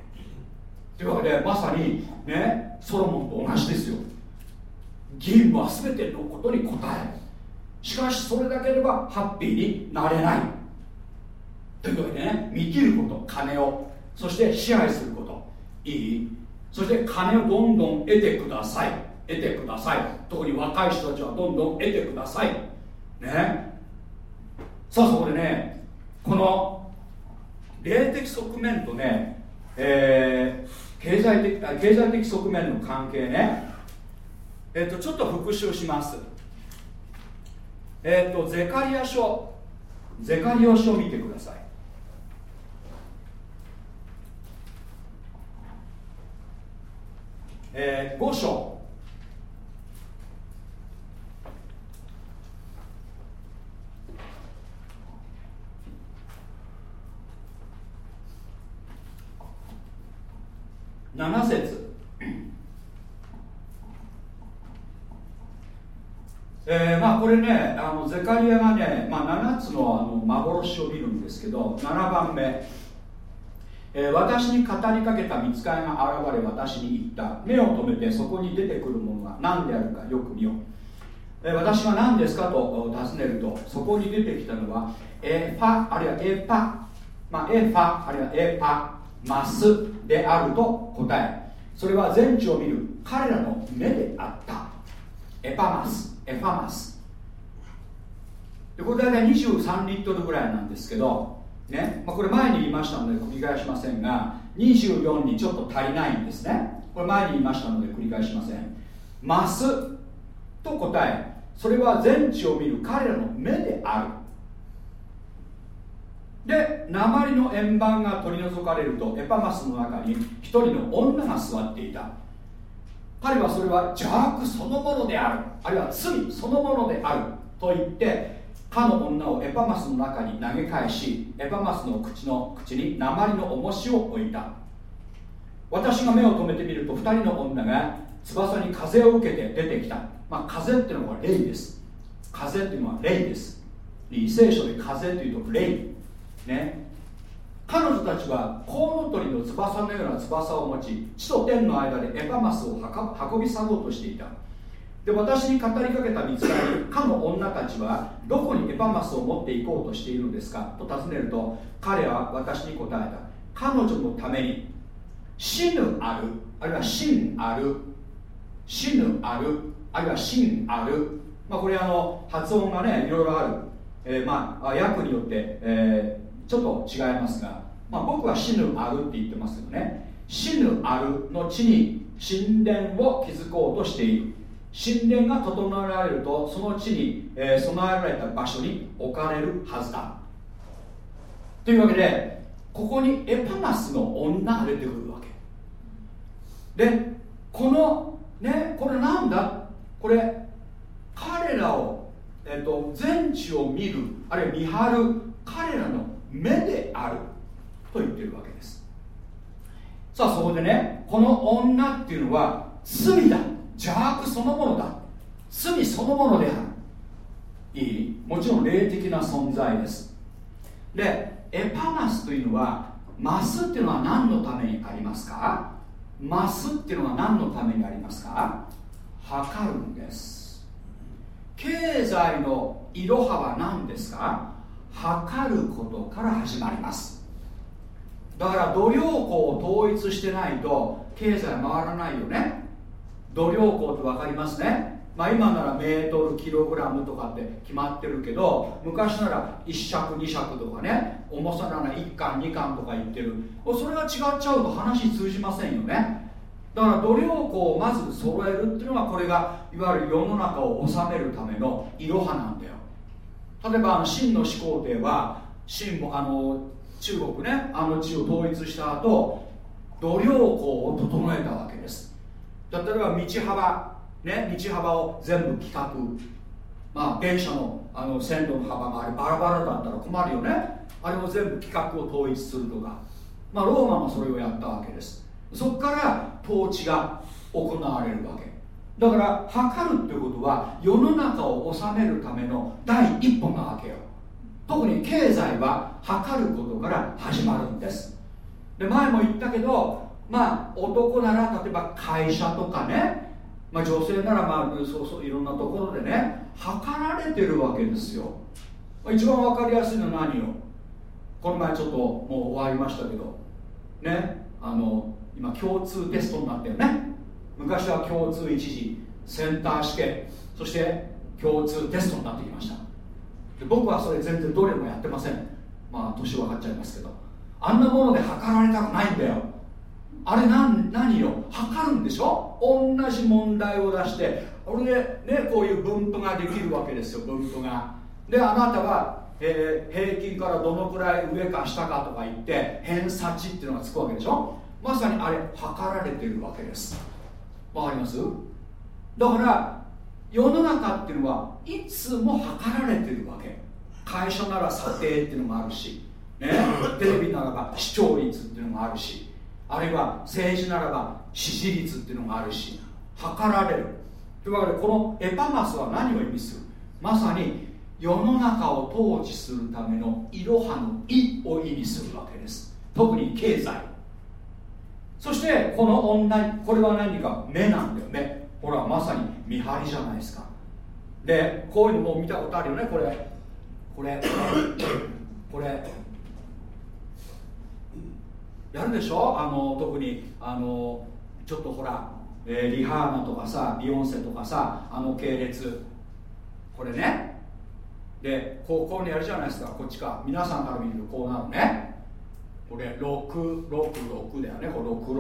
というわけでまさにねソロモンと同じですよ。義務は全てのことに応えしかしそれだけではハッピーになれない。というわけでね見切ること金を。そして支配すること。いい？そして金をどんどん得てください。得てください。特に若い人たちはどんどん得てください。ね。さあそこでねこの霊的側面とね、えー、経済的経済的側面の関係ね。えっ、とちょっと復習します。えっ、とゼカリア書。ゼカリア書を見てください。えー、5章。7節。えー、まあこれねあのゼカリアがね、まあ、7つのあの幻を見るんですけど7番目、えー、私に語りかけた御使いが現れ私に言った。目を留めてそこに出てくるものが何であるかよく見よう、えー、私は何ですかと尋ねるとそこに出てきたのはエファあるいはエパ、まあ、エファあるいはエパマスであると答え。それは全地を見る彼らの目であった。エパマス。エファマスでこれ大体23リットルぐらいなんですけど、ねまあ、これ前に言いましたので繰り返しませんが24にちょっと足りないんですね。これ前に言いましたので繰り返しません。マスと答えそれは全地を見る彼らの目である。で鉛の円盤が取り除かれるとエパマスの中に一人の女が座っていた。彼はそれは邪悪そのものである。あるいは罪そのものである。と言ってかの女をエパマスの中に投げ返しエパマスの口の口に鉛の重しを置いた。私が目を留めてみると2人の女が翼に風を受けて出てきた、まあ、風っていうのは霊です。風っていうのは霊です。異聖書で風というと霊。ね。彼女たちはコウノトリの翼のような翼を持ち地と天の間でエパマスを運び去ろうとしていた。で私に語りかけた見つかりかの女たちはどこにエパマスを持っていこうとしているのですかと尋ねると彼は私に答えた。彼女のために死ぬあるあるいは真ある死ぬあるあるいは真ある、まあ、これあの発音がねいろいろある、えー、まあ訳によって、えーちょっと違いますが、まあ、僕は死ぬあるって言ってますけどね。死ぬあるの地に神殿を築こうとしている。神殿が整えられるとその地に、えー備えられた場所に置かれるはずだ。というわけでここにエパマスの女が出てくるわけ。でこのねこれなんだ？これ彼らを、えっと全地を見るあるいは見張る彼らの目であると言ってるわけです。さあそこでねこの女っていうのは罪だ。邪悪そのものだ。罪そのものである。いい。もちろん霊的な存在です。でエパマスというのはマスっていうのは何のためにありますか？マスっていうのは何のためにありますか？測るんです。経済のいろはは何ですか？測ることから始まります。だから度量衡を統一してないと経済回らないよね。度量衡って分かりますね。まあ今ならメートルキログラムとかって決まってるけど昔なら1尺2尺とかね重さなら1貫2貫とか言ってる。それが違っちゃうと話通じませんよね。だから度量衡をまず揃えるっていうのがこれがいわゆる世の中を治めるためのいろはなんだよ。例えばあの秦の始皇帝は秦もあの中国ねあの地を統一した後度量衡を整えたわけです。例えば道幅ね道幅を全部規格まあ電車のあの線路の幅があれバラバラだったら困るよね。あれを全部規格を統一するとか。まあローマもそれをやったわけです。そこから統治が行われるわけ。だから測るってことは世の中を治めるための第一歩なわけよ。特に経済は測ることから始まるんです。で前も言ったけどまあ男なら例えば会社とかね、まあ、女性ならまあそうそういろんなところでね測られてるわけですよ。一番分かりやすいのは何よ？この前ちょっともう終わりましたけど。ねあの今共通テストになったよね。昔は共通一次センター試験そして共通テストになってきました。で僕はそれ全然どれもやってません。まあ年分かっちゃいますけど。あんなもので測られたくないんだよ。あれ何何よ？測るんでしょ？同じ問題を出して。これでねこういう分布ができるわけですよ分布が。であなたは、えー平均からどのくらい上か下かとか言って偏差値っていうのがつくわけでしょ？まさにあれ測られてるわけです。わかります？だから世の中っていうのはいつも測られてるわけ。会社なら査定っていうのもあるし、ね、テレビならば視聴率っていうのもあるしあるいは政治ならば支持率っていうのがあるし測られる。というわけでこのエパマスは何を意味する？まさに世の中を統治するためのいろはの「い」を意味するわけです。特に経済。そしてこの女これは何か目なんだよ目ほらまさに見張りじゃないですか。でこういうのも見たことあるよね。これこれこれ。やるでしょ？あの特にあのちょっとほら、えーリハーナとかさビヨンセとかさあの系列。これね。でこうこういうのやるじゃないですか。こっちか。皆さんから見るとこうなるね。これ666だよね。これ666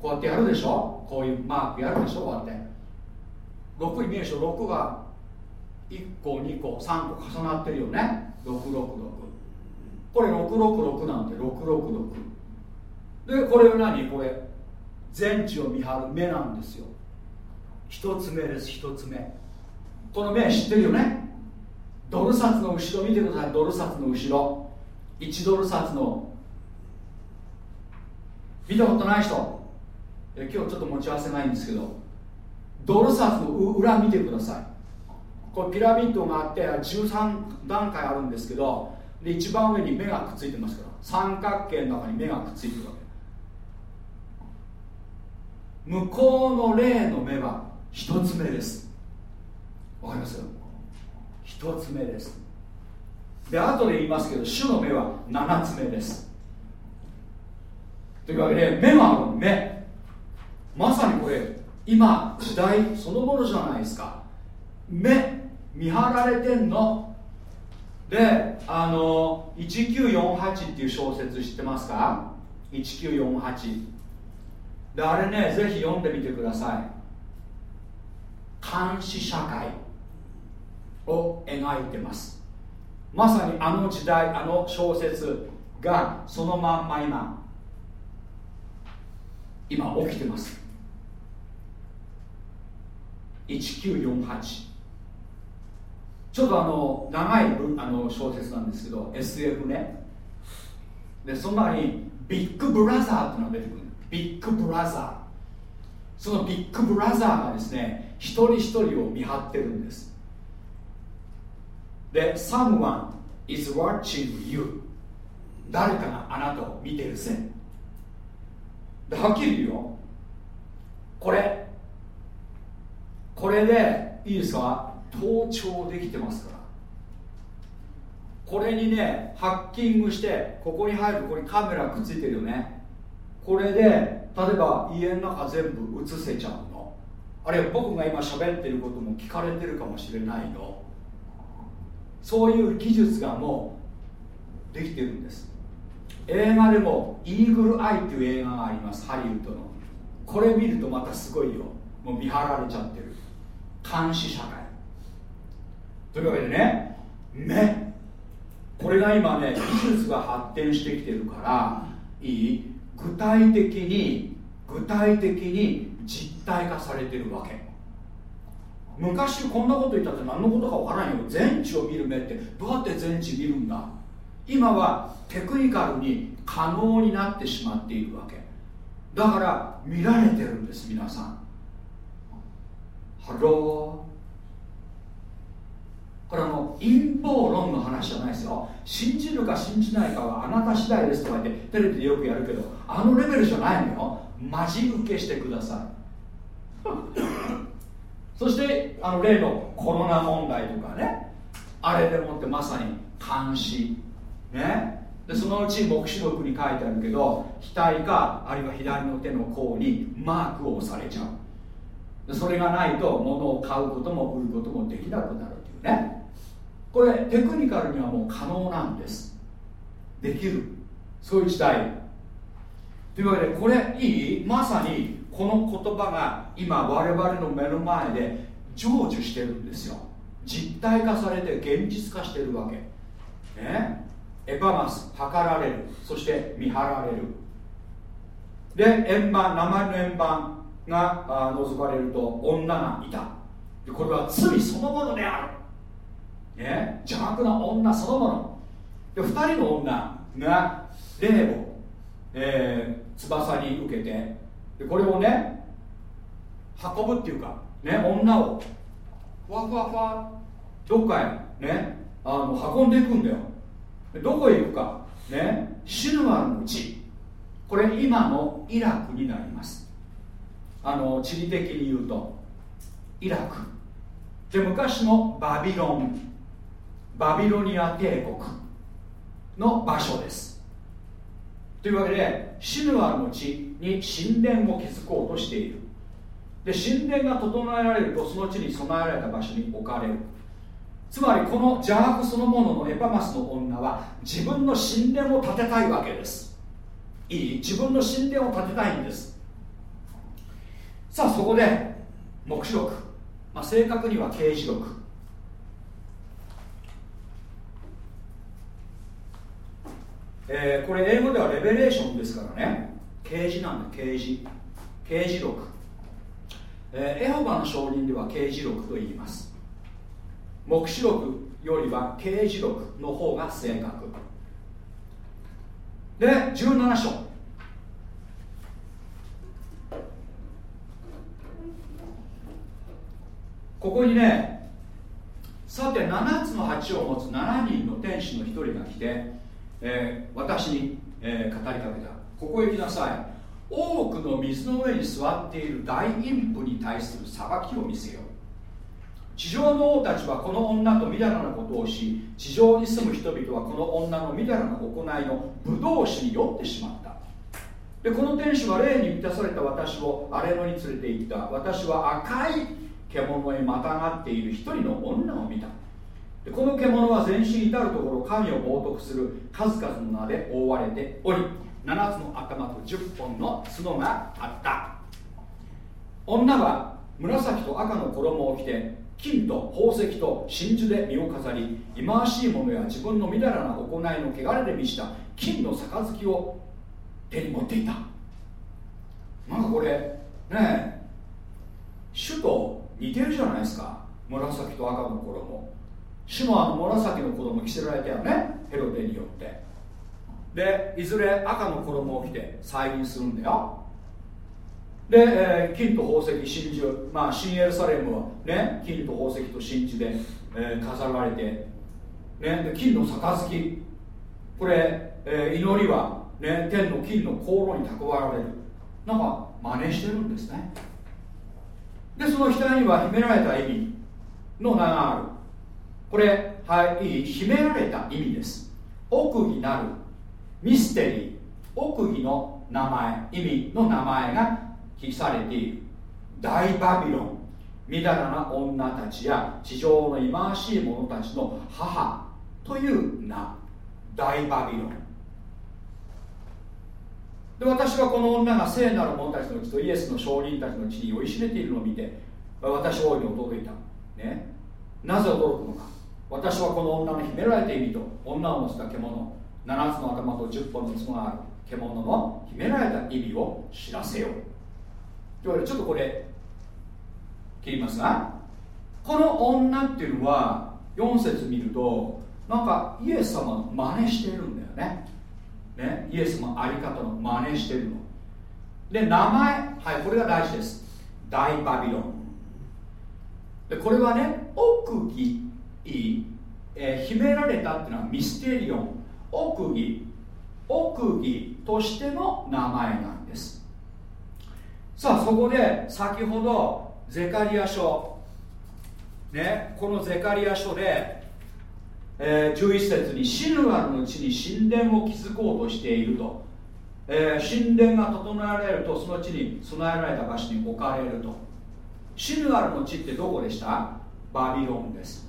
こうやってやるでしょ？こういうマークやるでしょ？こうやって。6に見えるでしょ？6が1個2個3個重なってるよね。666これ666なんて666でこれ何？これ全地を見張る目なんですよ。一つ目です一つ目。この目知ってるよね？ドル札の後ろ見てください。ドル札の後ろ。1ドル札の見たことない人。今日ちょっと持ち合わせないんですけど。ドル札の裏見てください。これピラミッドがあって13段階あるんですけどで一番上に目がくっついてますから。三角形の中に目がくっついてるわけ。向こうの霊の目は一つ目です。わかります？一つ目です。で後で言いますけど主の目は七つ目です。というわけで目がある目。まさにこれ今時代そのものじゃないですか。目見張られてんの。であの1948っていう小説知ってますか？1948であれねぜひ読んでみてください。監視社会。を描いてます。まさにあの時代あの小説がそのまんま今。今起きてます。1948ちょっとあの長いあの小説なんですけど SF ね。でその中にビッグブラザーっていうのが出てくる。ビッグブラザーそのビッグブラザーがですね一人一人を見張ってるんです。で someone is watching you 誰かがあなたを見てるぜはっきり言うよ。これ。これでいいですか？盗聴できてますから。これにねハッキングしてここに入るここにカメラくっついてるよね。これで例えば家の中全部映せちゃうの。あるいは僕が今喋ってることも聞かれてるかもしれないの。そういう技術がもうできてるんです。映画でも「イーグル・アイ」っていう映画がありますハリウッドの。これ見るとまたすごいよ。もう見張られちゃってる。監視社会。というわけでね目これが今ね技術が発展してきてるからいい。具体的に具体的に実体化されてるわけ。昔こんなこと言ったって何のことかわからんよ。全知を見る目ってどうやって全知見るんだ今はテクニカルに可能になってしまっているわけ。だから見られてるんです皆さん。 Hello。これあの陰謀論の話じゃないですよ。信じるか信じないかはあなた次第ですとか言ってテレビでよくやるけどあのレベルじゃないのよ。真受けしてください。そしてあの例のコロナ問題とかね。あれでもってまさに監視。ね。でそのうち黙示録に書いてあるけど額かあるいは左の手の甲にマークを押されちゃう。でそれがないと物を買うことも売ることもできなくなるっていうね。これテクニカルにはもう可能なんです。できる。そういう時代。というわけでこれいい？まさにこの言葉が今我々の目の前で成就してるんですよ。実体化されて現実化してるわけ。ね。エパマス測られる。そして見張られる。で円盤名前の円盤が覗かれると女がいた。でこれは罪そのものである、ね、邪悪な女そのもの。で2人の女が霊を、えー、翼に受けてでこれをね運ぶっていうか、ね、女をふわふわふわどっかへねあの運んでいくんだよ。どこへ行くか。ね。シヌアルの地これ今のイラクになります。あの地理的に言うと。イラク。で昔のバビロン。バビロニア帝国。の場所です。というわけでシヌアルの地に神殿を築こうとしている。で神殿が整えられるとその地に備えられた場所に置かれる。つまりこの邪悪そのもののエパマスの女は自分の神殿を建てたいわけです。いい？自分の神殿を建てたいんです。さあそこで黙示録、まあ、正確には刑事録。えー、これ英語ではレベレーションですからね。刑事なんだ刑事。刑事録、えー、エホバの証人では刑事録と言います。黙示録よりは刑事録の方が正確。で17章。ここにねさて7つの鉢を持つ7人の天使の1人が来て、えー、私に、えー、語りかけた。ここへ来なさい。多くの水の上に座っている大陰譜に対する裁きを見せよ。地上の王たちはこの女とみだらなことをし地上に住む人々はこの女のみだらな行いの武道士に酔ってしまった。でこの天使は霊に満たされた私を荒れ野に連れて行った。私は赤い獣にまたがっている一人の女を見た。でこの獣は全身至る所神を冒涜する数々の名で覆われており7つの頭と10本の角があった。女は紫と赤の衣を着て金と宝石と真珠で身を飾り忌まわしいものや自分のみだらな行いの汚れで満ちた金の杯を手に持っていた。なんかこれねえ主と似てるじゃないですか。紫と赤の衣主もあの紫の衣着せられたよね。ヘロデによって。でいずれ赤の衣を着て再臨するんだよ。で、えー金と宝石真珠まあ新エルサレムはね金と宝石と真珠で、えー飾られて、ね、金の杯。これ、えー祈りは、ね、天の金の香炉に蓄わられる。なんか真似してるんですね。でその額には秘められた意味の名がある。これはい秘められた意味です。奥義なるミステリー。奥義の名前意味の名前が記されている。大バビロン。みだらな女たちや地上の忌まわしい者たちの母という名。大バビロン。で私はこの女が聖なる者たちのうちとイエスの証人たちのうちに酔いしれているのを見て私は大いに驚いた、ね、なぜ驚くのか。私はこの女の秘められた意味と。女を乗せた獣7つの頭と10本の角がある。獣の秘められた意味を知らせよう。というわけでちょっとこれ切りますがこの女っていうのは4節見るとなんかイエス様の真似してるんだよね。ねイエスのあり方の真似してるの。で名前はいこれが大事です。大バビロン。でこれはね奥義、えー秘められたっていうのはミステリオン。奥義奥義としての名前なんです。さあそこで先ほどゼカリア書ねこのゼカリア書で、えー11節にシヌアルの地に神殿を築こうとしていると、えー神殿が整えられるとその地に備えられた場所に置かれると。シヌアルの地ってどこでした？バビロンです。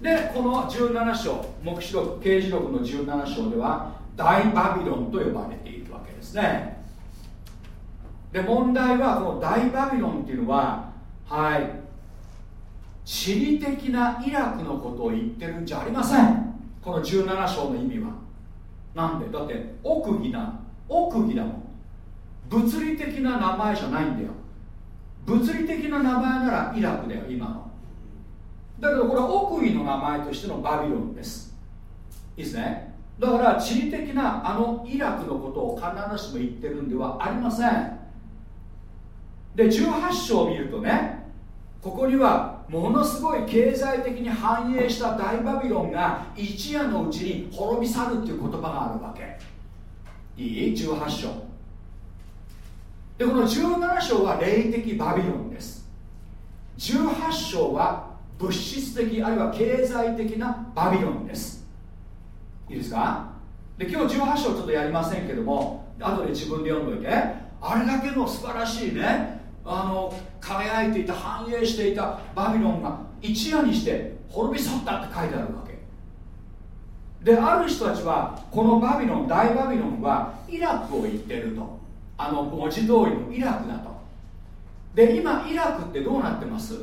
でこの17章黙示録刑事録の17章では大バビロンと呼ばれているわけですね。で問題はこの大バビロンっていうのははい。地理的なイラクのことを言ってるんじゃありません。この17章の意味は。なんで？だって奥義な奥義だもん。物理的な名前じゃないんだよ。物理的な名前ならイラクだよ今の。だけどこれは奥義の名前としてのバビロンです。いいですね？だから地理的なあのイラクのことを必ずしも言ってるんではありません。で18章を見るとねここにはものすごい経済的に繁栄した大バビロンが一夜のうちに滅び去るっていう言葉があるわけ。いい？18章。でこの17章は霊的バビロンです。18章は物質的あるいは経済的なバビロンです。いいですか？で今日18章ちょっとやりませんけども後で自分で読んどいて。あれだけの素晴らしいねあの輝いていた繁栄していたバビロンが一夜にして滅び去ったって書いてあるわけ。である人たちはこのバビロン大バビロンはイラクを言ってると。あの文字通りのイラクだと。で今イラクってどうなってます？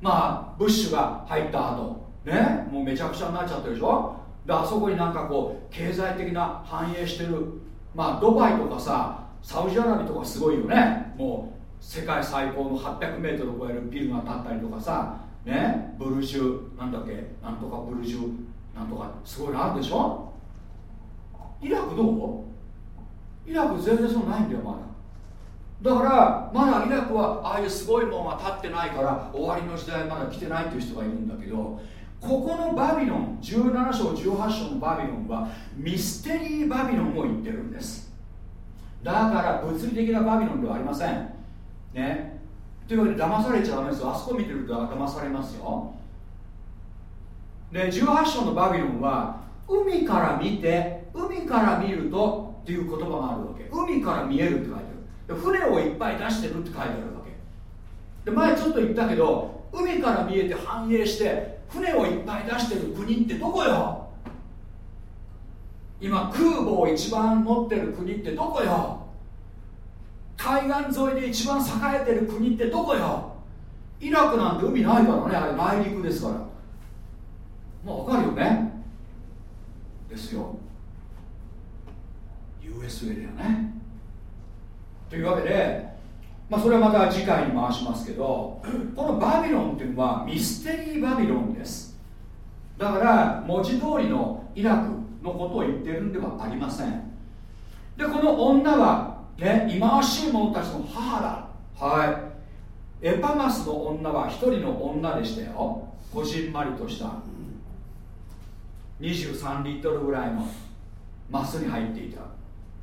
まあブッシュが入った後。ね？もうめちゃくちゃになっちゃってるでしょ？であそこになんかこう経済的な繁栄してる。まあドバイとかさサウジアラビアとかすごいよね。もう世界最高の 800m を超えるビルが建ったりとかさねブルジュなんだっけなんとかブルジュなんとかすごいのあるでしょ？イラクどう？イラク全然そうないんだよまだ。だからまだイラクはああいうすごいもんは立ってないから終わりの時代まだ来てないっていう人がいるんだけどここのバビロン17章18章のバビロンはミステリーバビロンを言ってるんです。だから物理的なバビロンではありません。ね。というわけで騙されちゃダメですよ。あそこ見てると騙されますよ。で18章のバビロンは海から見て海から見るとっていう言葉があるわけ。海から見えるって書いてある。で船をいっぱい出してるって書いてあるわけ。で前ちょっと言ったけど海から見えて繁栄して船をいっぱい出してる国ってどこよ？今空母を一番持ってる国ってどこよ？海岸沿いで一番栄えてる国ってどこよ？イラクなんて海ないからねあれ内陸ですから。もう分かるよね。ですよ。USA だよね。というわけで、まあ、それはまた次回に回しますけどこのバビロンっていうのはミステリーバビロンです。だから文字通りのイラクのことを言ってるんではありません。でこの女はね忌まわしい者たちの母だ。はい。エパマスの女は一人の女でしたよ。こじんまりとした。23リットルぐらいの。マスに入っていた。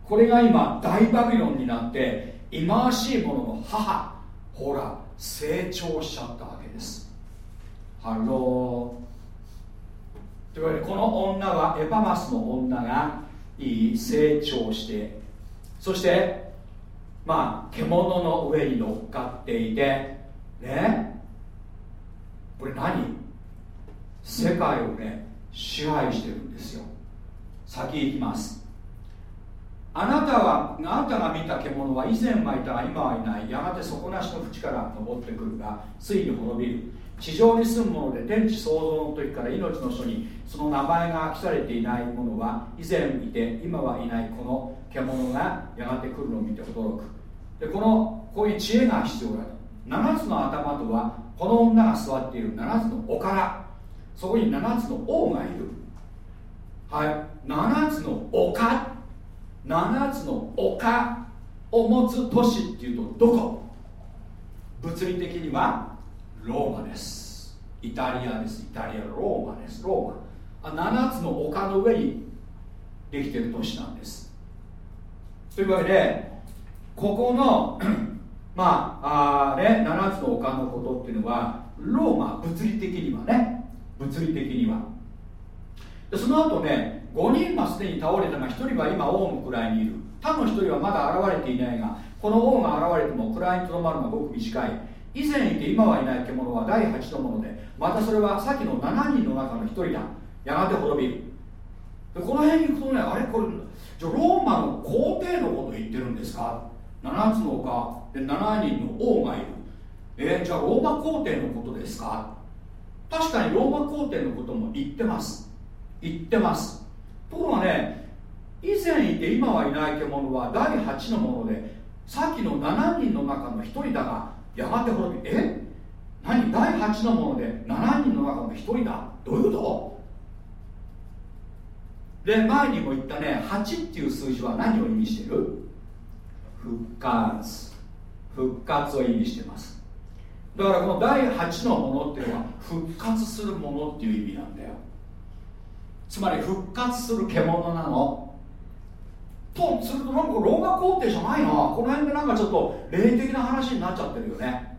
これが今大バビロンになって忌まわしい者の母ほら成長しちゃったわけです。ハロー。というわけでこの女はエパマスの女がいい成長してそしてまあ獣の上に乗っかっていてねこれ何？世界をね支配してるんですよ。先行きます。あなたはあなたが見た獣は以前はいたが今はいない。やがて底なしの淵から登ってくるがついに滅びる。地上に住む者で天地創造の時から命の書にその名前が記されていない者は以前いて今はいないこの獣がやがて来るのを見て驚く。でこのこういう知恵が必要だと。7つの頭とはこの女が座っている7つのおからそこに7つの王がいる。はい。7つの丘。7つの丘を持つ都市っていうとどこ？物理的にはローマです。イタリアです。イタリアローマです。ローマ。7つの丘の上にできてる都市なんです。というわけでここの まああね7つの丘のことっていうのはローマ物理的にはね物理的には。でその後ね5人はすでに倒れたが1人は今王の位にいる。他の1人はまだ現れていないがこの王が現れても位にとどまるのはごく短い。以前いて今はいない獣は第8のものでまたそれはさっきの7人の中の1人だ。やがて滅びる。でこの辺に行くとねあれこれじゃローマの皇帝のこと言ってるんですか？7つの丘。で7人の王がいる。えー、じゃあローマ皇帝のことですか？確かにローマ皇帝のことも言ってます。言ってます。ところがね以前いて今はいない獣は第8のものでさっきの7人の中の1人だがやがて滅びえ？何？第8のもので7人の中の1人だ？どういうこと？で前にも言ったね8っていう数字は何を意味してる？復活。復活を意味してます。だからこの第8のものっていうのは復活するものっていう意味なんだよ。つまり復活する獣なの。とするとなんかローマ皇帝じゃないな。この辺でなんかちょっと霊的な話になっちゃってるよね。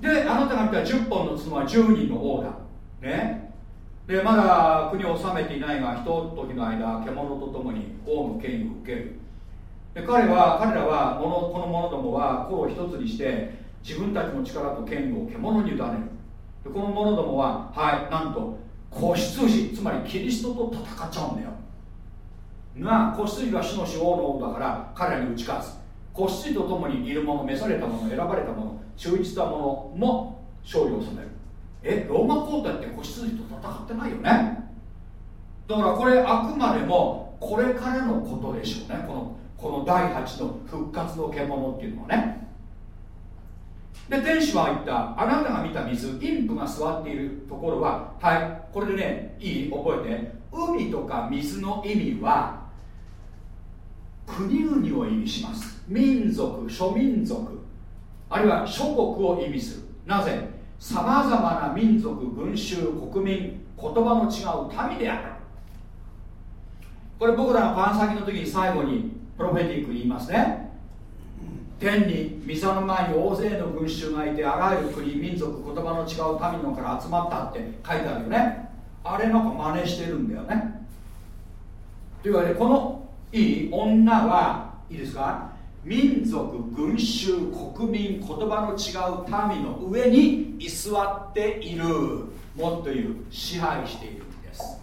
であなたが見た10本の角は10人の王だ。ね。でまだ国を治めていないがひと時の間獣と共に王の権威を受ける。で彼は彼らはこのこの者どもは心を一つにして自分たちの力と権威を獣に委ねる。でこの者どもははいなんと子羊つまりキリストと戦っちゃうんだよ。が子羊は主の死王の王だから彼らに打ち勝つ。子羊と共にいる者召された者選ばれた者忠実な者も勝利を収める。えローマ皇帝って子羊と戦ってないよね？だからこれあくまでもこれからのことでしょうね。このこの第8の復活の獣っていうのはね。で天使は言ったあなたが見た水陰婦が座っているところははいこれでねいい？覚えて。海とか水の意味は国々を意味します。民族諸民族。あるいは諸国を意味する。なぜ？さまざまな民族群衆国民言葉の違う民である。これ僕らのパン先の時に最後にプロフェティックに言いますね。天にミサの前に大勢の群衆がいてあらゆる国民族言葉の違う民のから集まったって書いてあるよね。あれなんか真似してるんだよね。というわけでこのいい女はいいですか？民族群衆国民言葉の違う民の上に居座っている。もっという支配しているんです。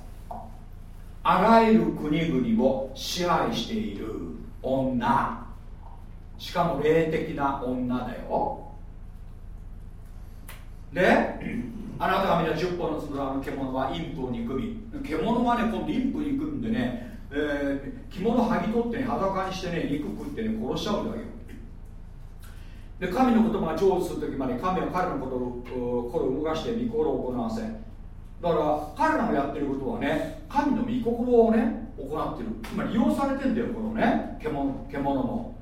あらゆる国々を支配している女。しかも霊的な女だよ。であなたが見た10本のつぶらの獣は陰部を憎み。獣はね今度陰部憎んでね、えー、着物剥ぎ取ってね裸にしてね肉食ってね殺しちゃうんだよ。で神の言葉が成就する時まで神は彼のことを心を動かして御心を行わせ。だから彼らのやってることはね神の御心をね行ってる。つまり利用されてんだよこのね獣獣も。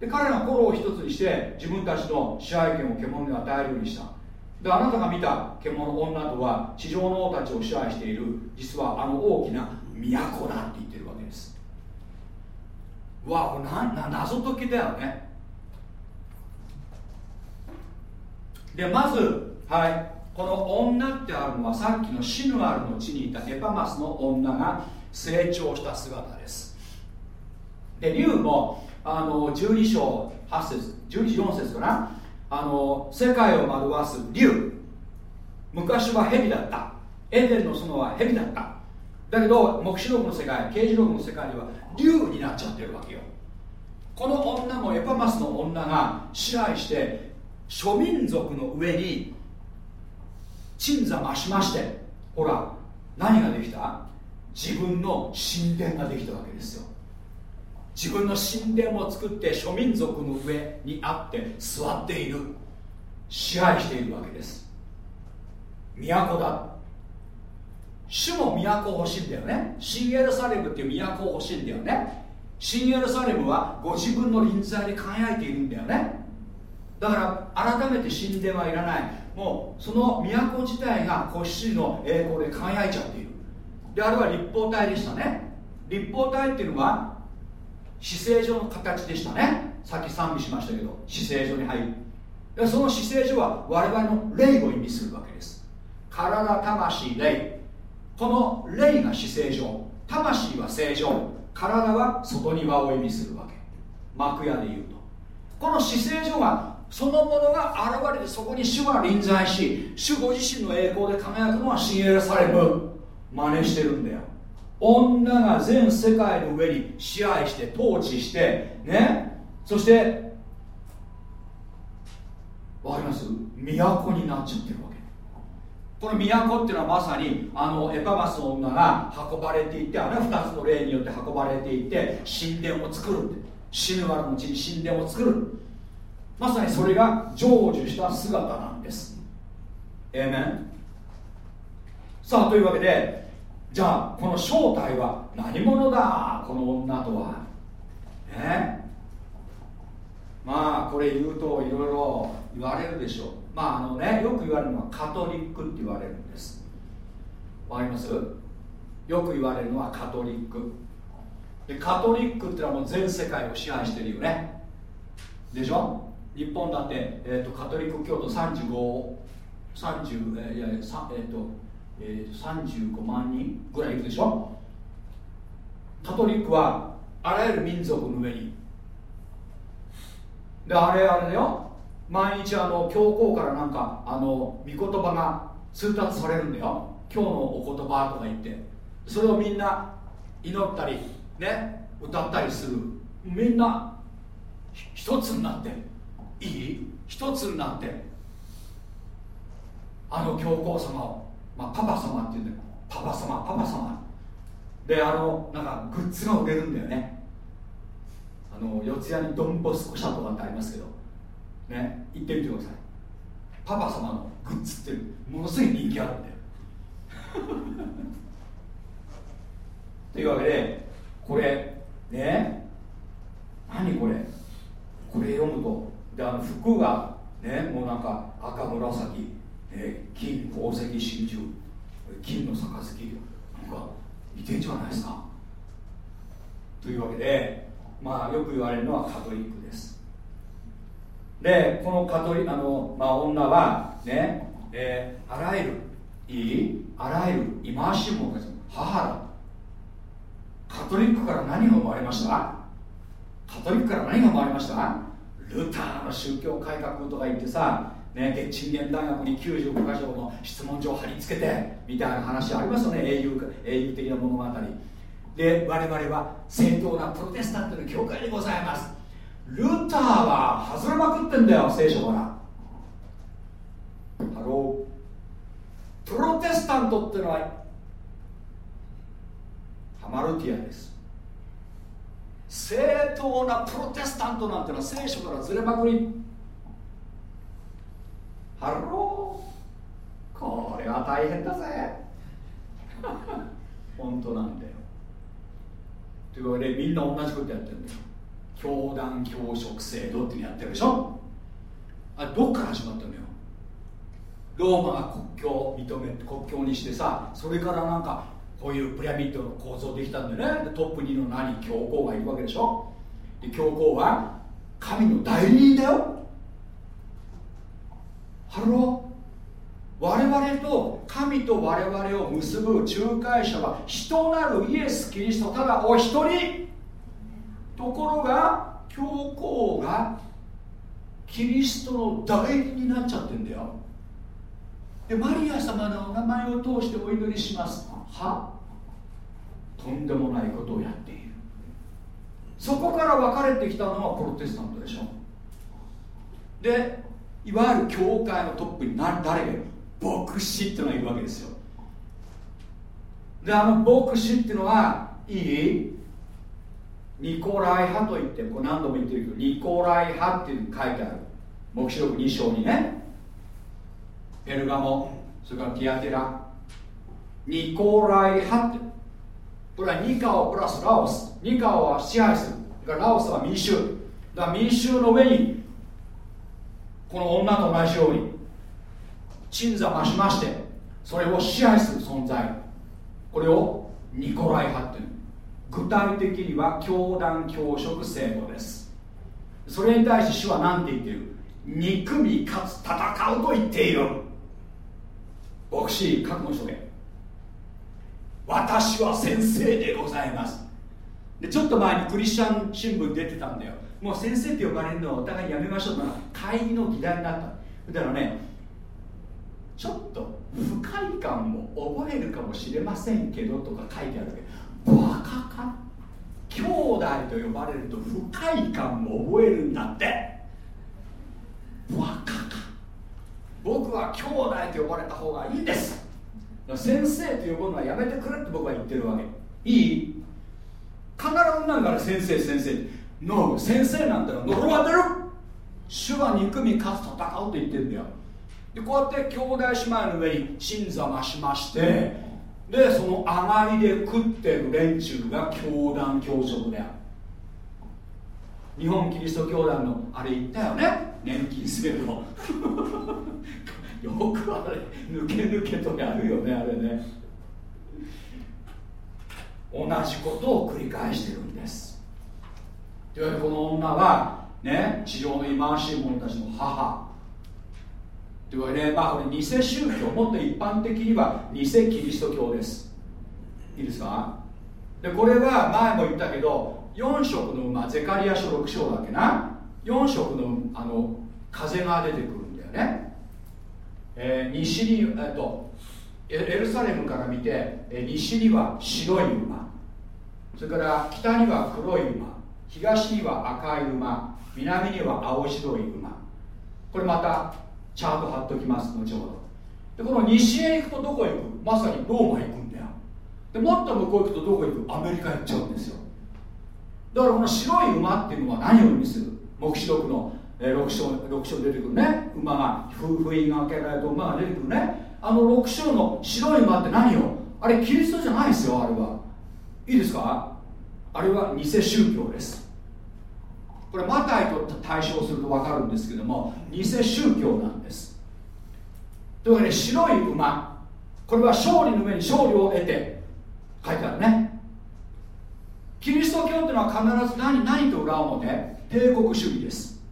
で彼らの心を一つにして自分たちの支配権を獣に与えるようにした。であなたが見た獣女とは地上の王たちを支配している実はあの大きな都だって言ってわあこれなな謎解きだよね。でまずはい。この女ってあるのはさっきのシヌアルの地にいたエパマスの女が成長した姿です。で竜もあの12章8節12章4節かな。あの世界を惑わす竜昔は蛇だった。エデンの園は蛇だった。だけど黙示録の世界刑事録の世界では竜になっちゃってるわけよ。この女もエパマスの女が支配して諸民族の上に鎮座増しまして。ほら何ができた？自分の神殿ができたわけですよ。自分の神殿を作って諸民族の上にあって座っている。支配しているわけです。都だ主も都を欲しいんだよね。新エルサレムっていう都を欲しいんだよね。新エルサレムはご自分の臨在で輝いているんだよね。だから改めて神殿はいらない。もうその都自体が子羊の栄光で輝いちゃっている。であれは立方体でしたね。立方体っていうのは姿勢上の形でしたね。さっき賛美しましたけど姿勢上に入るでその姿勢上は我々の霊を意味するわけです。体魂霊。この霊が姿勢上魂は正常体は外庭を意味するわけ。幕屋で言うと。この姿勢上はそのものが現れてそこに主が臨在し主ご自身の栄光で輝くのは新エルサレム。真似してるんだよ。女が全世界の上に支配して統治してね？そしてわかります？都になっちゃってるわけ。この都っていうのはまさにあのエパマスの女が運ばれていってあれは2つの例によって運ばれていって神殿を作るって。死ぬワルの地に神殿を作る。まさにそれが成就した姿なんです。えめんさあというわけでじゃあこの正体は何者だ？この女とは。ねまあこれ言うといろいろ言われるでしょう。まああのねよく言われるのはカトリックって言われるんです。わかります？よく言われるのはカトリック。でカトリックってのはもう全世界を支配してるよね。でしょ？日本だって、えーと、カトリック教徒35 30、えー、いやえーとえー、35万人ぐらいいるでしょ？カトリックはあらゆる民族の上に。であれあれだよ。毎日あの教皇からなんかあの御言葉が通達されるんだよ。今日のお言葉とか言って。それをみんな祈ったりね歌ったりする。みんな一つになって。いい？一つになって。あの教皇様を、まあ、パパ様っていうんだよ。パパ様パパ様。であのなんかグッズが売れるんだよね。あの四谷にドンボスコシャとかってありますけど。ね行ってみてください。パパ様のグッズってものすごい人気あるんだよ。というわけでこれね何これ？これ読むとであの服がねもうなんか赤紫、ね、金宝石真珠金の杯なんか似てんじゃないですか。というわけでまあよく言われるのはカトリックです。でこのカトリあの、まあ、女はね、えー、あらゆるいいあらゆる忌まわしいものたち母だ。カトリックから何が生まれました？カトリックから何が生まれました？ルターの宗教改革とか言ってさね、でチンゲン大学に95箇所の質問状貼り付けてみたいな話ありますよね。英雄英雄的な物語。で我々は正当なプロテスタントの教会でございます。ルターは外れまくってんだよ聖書から。ハロープロテスタントってのはハマルティアです。正当なプロテスタントなんてのは聖書からずれまくり。 Hello。これは大変だぜ。本当なんだよ。というわけでみんな同じことやってるんだよ。教団教職制度っていうのやってるでしょ？あどっから始まったのよ？ローマが国教を認めて国教にしてさそれからなんかこういうピラミッドの構造できたんでね？でトップにの何？教皇がいるわけでしょ？で教皇は神の代理人だよ。 Hello？我々と神と我々を結ぶ仲介者は人なるイエス・キリストただお一人。ところが教皇がキリストの代理になっちゃってんだよ。でマリア様のお名前を通してお祈りします。は？とんでもないことをやっている。そこから分かれてきたのはプロテスタントでしょ。でいわゆる教会のトップにな誰がいる？牧師っていうのがいるわけですよ。であの牧師っていうのはいい？ニコライ派といってこれ何度も言ってるけどニコライ派っていう書いてある。黙示録2章にね。ペルガモそれからティアテラ。ニコライ派って。これはニカオプラスラオス。ニカオは支配する。ラオスは民衆だから民衆の上にこの女と同じように鎮座増しましてそれを支配する存在。これをニコライ派っていう具体的には教団教職制度です。それに対して主は何て言ってる？憎みかつ戦うと言っている。牧師覚悟しとけ。私は先生でございます。でちょっと前にクリスチャン新聞出てたんだよ。もう先生って呼ばれるのをお互いやめましょうと会議の議題になった。だからねちょっと不快感も覚えるかもしれませんけどとか書いてあるわけ。バカか。兄弟と呼ばれると不快感も覚えるんだって。バカか。僕は兄弟と呼ばれた方がいいんです。先生と呼ぶのはやめてくれって僕は言ってるわけ。いい？必ずなんから先生先生の先生なんてのは呪われる。主は憎み勝つ戦うと言ってるんだよ。でこうやって兄弟姉妹の上に鎮座増しましてでその上がりで食ってる連中が教団教職だよ日本キリスト教団のあれ言ったよね。年金制度。よくあれ抜け抜けとやるよねあれね。同じことを繰り返してるんです。というわけでこの女はね地上の忌まわしい者たちの母。というわけでまあこれ偽宗教もっと一般的には偽キリスト教です。いいですか？でこれは前も言ったけど4色の馬ゼカリア書6章だっけな？4色のあの風が出てくるんだよね、えー、西に、えっと、エルサレムから見て、えー、西には白い馬。それから北には黒い馬。東には赤い馬。南には青白い馬。これまたチャート貼っときます後ほど。でこの西へ行くとどこへ行く？まさにローマへ行くんだよ。でもっと向こう行くとどこへ行く？アメリカへ行っちゃうんですよ。だからこの白い馬っていうのは何を意味する？黙示録の、えー、6, 章6章出てくるね。馬が封印が開けられた馬が出てくるね。あの6章の白い馬って何よ？あれキリストじゃないですよあれは。いいですか？あれは偽宗教です。これマタイと対象すると分かるんですけども偽宗教なんです。というわけで白い馬これは勝利の上に勝利を得て書いてあるね。キリスト教っていうのは必ず何何と裏表帝国主義です。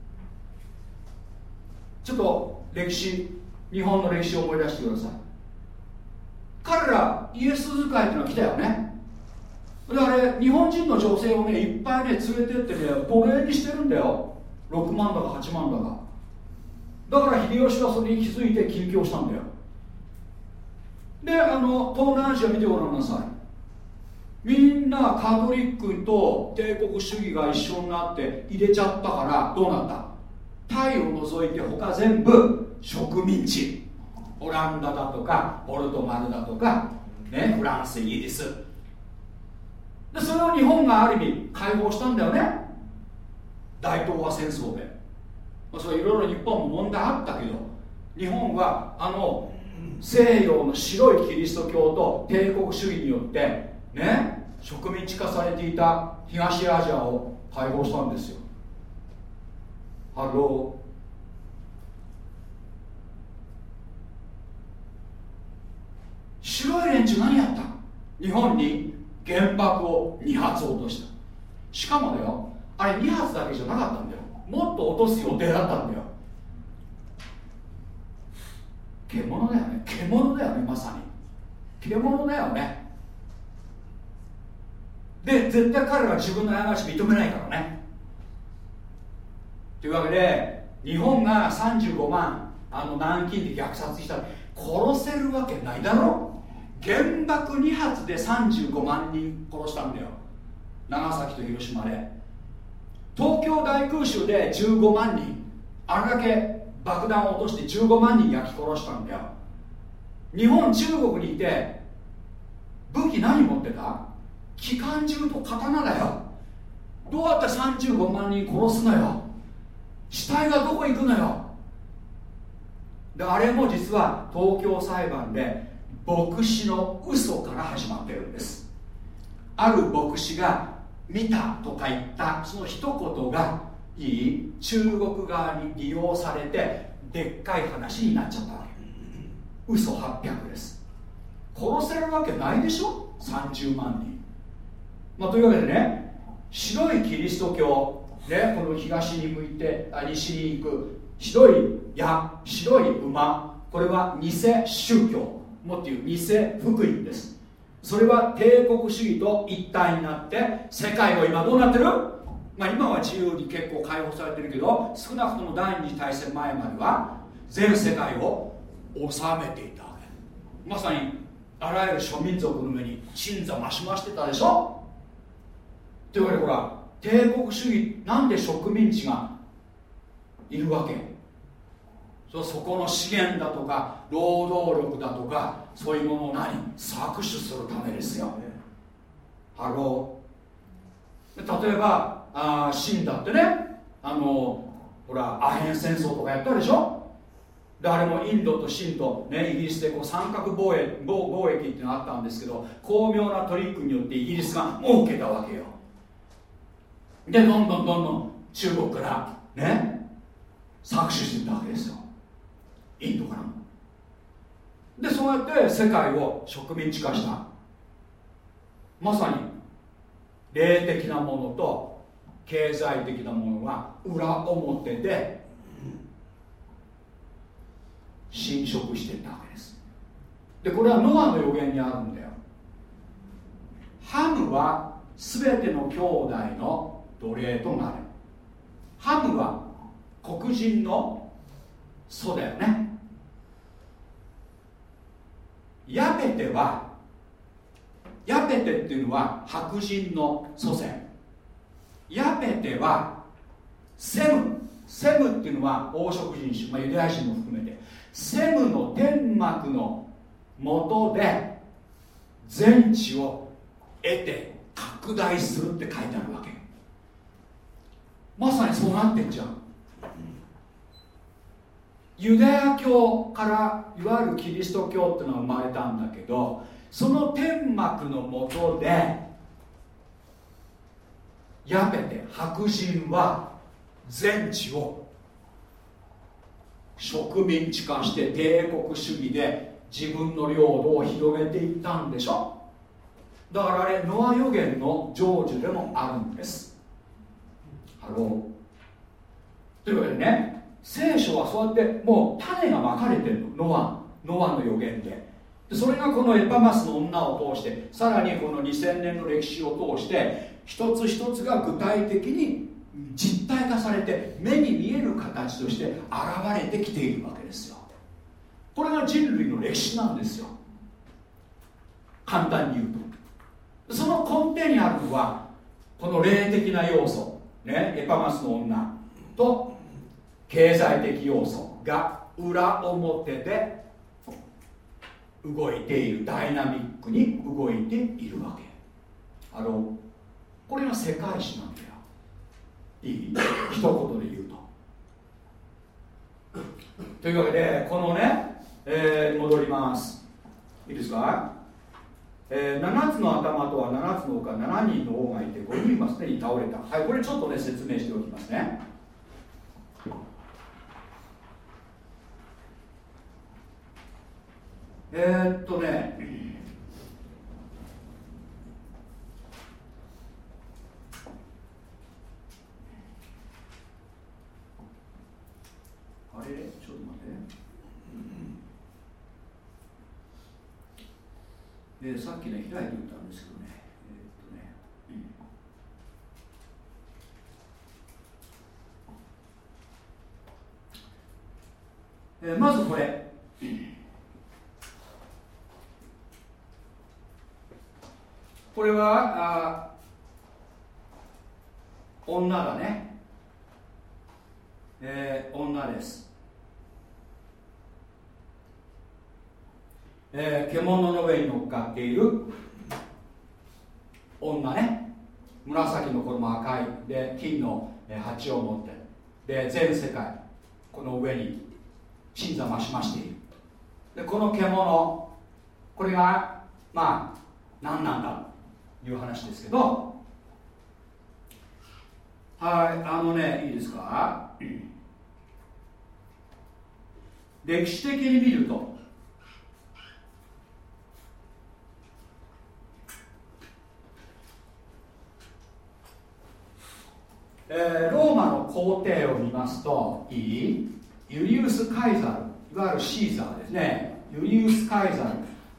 ちょっと歴史日本の歴史を思い出してください。彼らイエス使いっていうのは来たよね。であれ日本人の女性をねいっぱいね連れてってね奴隷にしてるんだよ。6万だか8万だか。だから秀吉はそれに気づいて緊急したんだよ。であの東南アジア見てごらんなさい。みんなカトリックと帝国主義が一緒になって入れちゃったからどうなった？タイを除いて他全部植民地。オランダだとかポルトガルだとか、ね、フランスイギリス。でそれを日本がある意味解放したんだよね。大東亜戦争で、まあ、それいろいろ日本も問題あったけど日本はあの西洋の白いキリスト教と帝国主義によってね植民地化されていた東アジアを解放したんですよ。ハロー白い連中何やった？日本に原爆を2発落とした。しかもだよあれ2発だけじゃなかったんだよ。もっと落とす予定だったんだよ。獣だよね。獣だよねまさに。獣だよね。で絶対彼は自分の過ち認めないからね。というわけで日本が35万あの南京で虐殺したら殺せるわけないだろ。原爆2発で35万人殺したんだよ。長崎と広島で。東京大空襲で15万人。あれだけ爆弾を落として15万人焼き殺したんだよ。日本中国にいて武器何持ってた？機関銃と刀だよ。どうやって35万人殺すのよ？死体がどこ行くのよ？であれも実は東京裁判で牧師の嘘から始まってるんです。ある牧師が見たとか言ったその一言がいい中国側に利用されてでっかい話になっちゃったわけ。嘘800です。殺せるわけないでしょ？30万人、まあ、というわけでね白いキリスト教ね、この東に向いてあ西に行く白い矢白い馬これは偽宗教。もっていう偽福音です。それは帝国主義と一体になって世界は今どうなってる？まあ今は自由に結構解放されてるけど少なくとも第二次大戦前までは全世界を治めていたわけ。まさにあらゆる諸民族の上に鎮座ましましてたでしょ？というわけでほら帝国主義なんで植民地がいるわけ？そこの資源だとか労働力だとかそういうものを何搾取するためですよ。 Hello。例えばあ清だってねあのほらアヘン戦争とかやったでしょ？であれもインドと清と、ね、イギリスでこう三角貿易貿易っていうのがあったんですけど巧妙なトリックによってイギリスが儲けたわけよ。でどんどんどんどん中国からね搾取してたわけですよ。インドから。でそうやって世界を植民地化した。まさに霊的なものと経済的なものが裏表で侵食していったわけです。でこれはノアの予言にあるんだよ。ハムは全ての兄弟の奴隷となる。ハムは黒人の祖だよね。ヤペテはヤペテっていうのは白人の祖先。ヤペテはセム。セムっていうのは黄色人種、まあ、ユダヤ人も含めて。セムの天幕のもとで全地を得て拡大するって書いてあるわけ。まさにそうなってんじゃん。ユダヤ教からいわゆるキリスト教っていうのは生まれたんだけどその天幕のもとでやめて白人は全地を植民地化して帝国主義で自分の領土を広げていったんでしょ？だからあれノア予言の成就でもあるんです。 Hello。というわけでね聖書はそうやってもう種がまかれてるのノアノアの予言で。でそれがこのエパマスの女を通してさらにこの2000年の歴史を通して一つ一つが具体的に実体化されて目に見える形として現れてきているわけですよ。これが人類の歴史なんですよ。簡単に言うと。その根底にあるのはこの霊的な要素、ね、エパマスの女と経済的要素が裏表で動いているダイナミックに動いているわけ。あのこれが世界史なんだよ。いい？一言で言うと。というわけでこのね、えー、戻ります。いいですか、えー、7つの頭とは7つの丘7人の王がいて5人はすでに倒れた。はいこれちょっとね説明しておきますね。えー、っとねあれ？ちょっと待って。でさっきね開いてみたんですけどね。え、っとね、えー、まずこれ。これはあ女だね、えー、女です。えー、獣の上に乗っかっている。女ね。紫の衣赤い。で金の鉢を持って。で全世界この上に鎮座増しましている。でこの獣これがまあ何なんだという話ですけど。はいあのねいいですか？歴史的に見ると。えー、ローマの皇帝を見ますといい？ユリウス・カイザルいわゆるシーザーですね。ユリウス・カイザル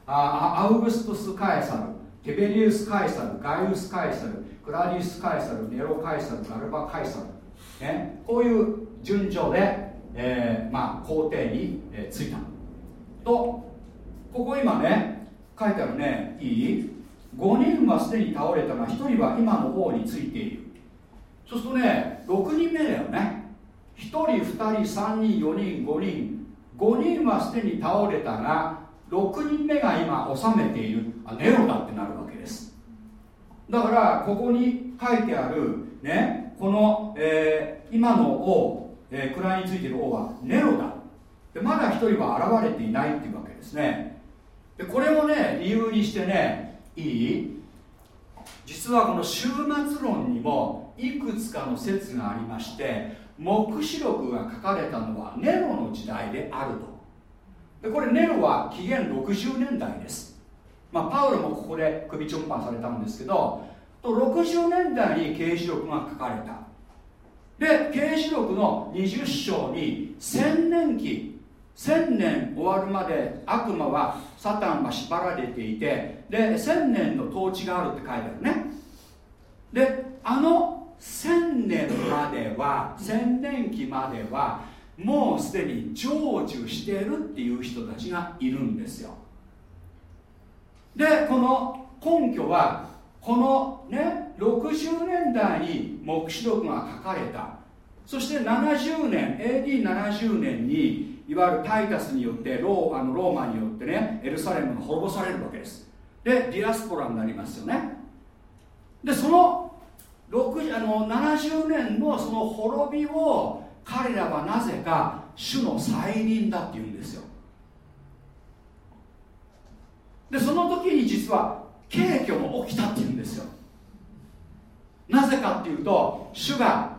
あアウグストス・カイサルテベリウス・カイサルガイウス・カイサルクラディウス・カイサルネロ・カイサルガルバ・カイサル、ね、こういう順序で、えーまあ、皇帝に、えー、ついた。とここ今ね書いてあるねいい？5人はすでに倒れたが1人は今の方についている。そうするとね6人目だよね。1人2人3人4人5人。5人はすでに倒れたが6人目が今治めているあネロだってなるわけです。だからここに書いてあるねこの、えー、今の王、えー、位についてる王はネロだでまだ1人は現れていないっていうわけですね。でこれをね理由にしてねいい？実はこの終末論にもいくつかの説がありまして黙示録が書かれたのはネロの時代であると。でこれネロは紀元60年代です。まあパウロもここで首ちょんぱんされたんですけどと60年代に啓示録が書かれた。で啓示録の20章に千年期千年終わるまで悪魔はサタンは縛られていてで千年の統治があるって書いてあるね。であの千年までは千年期まではもうすでに成就しているっていう人たちがいるんですよ。でこの根拠はこのね60年代に黙示録が書かれた。そして70年 AD70 年にいわゆるタイタスによってローあのローマによってねエルサレムが滅ぼされるわけです。でディアスポラになりますよね。でそのあの70年のその滅びを彼らはなぜか主の再臨だっていうんですよ。でその時に実は携挙も起きたっていうんですよ。なぜかっていうと主が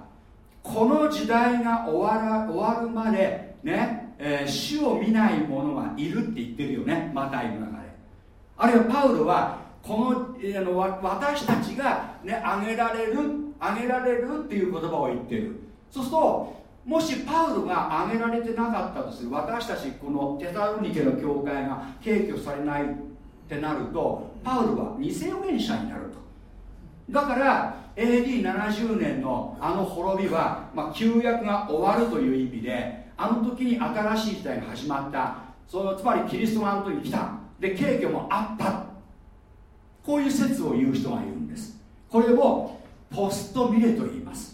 この時代が終わら終わるまでね、えー、主を見ない者がいるって言ってるよねマタイの中で。あるいはパウロはこのあの私たちがねあげられるあげられるっていう言葉を言ってる。そうするともしパウロが挙げられてなかったとする私たちこのテサロニケの教会が敬挙されないってなるとパウロは偽預言者になると。だから AD70 年のあの滅びは、まあ、旧約が終わるという意味であの時に新しい時代が始まった。そのつまりキリストがあの時に来た。で景挙もあった。こういう説を言う人がいるんです。これをポストミレと言います。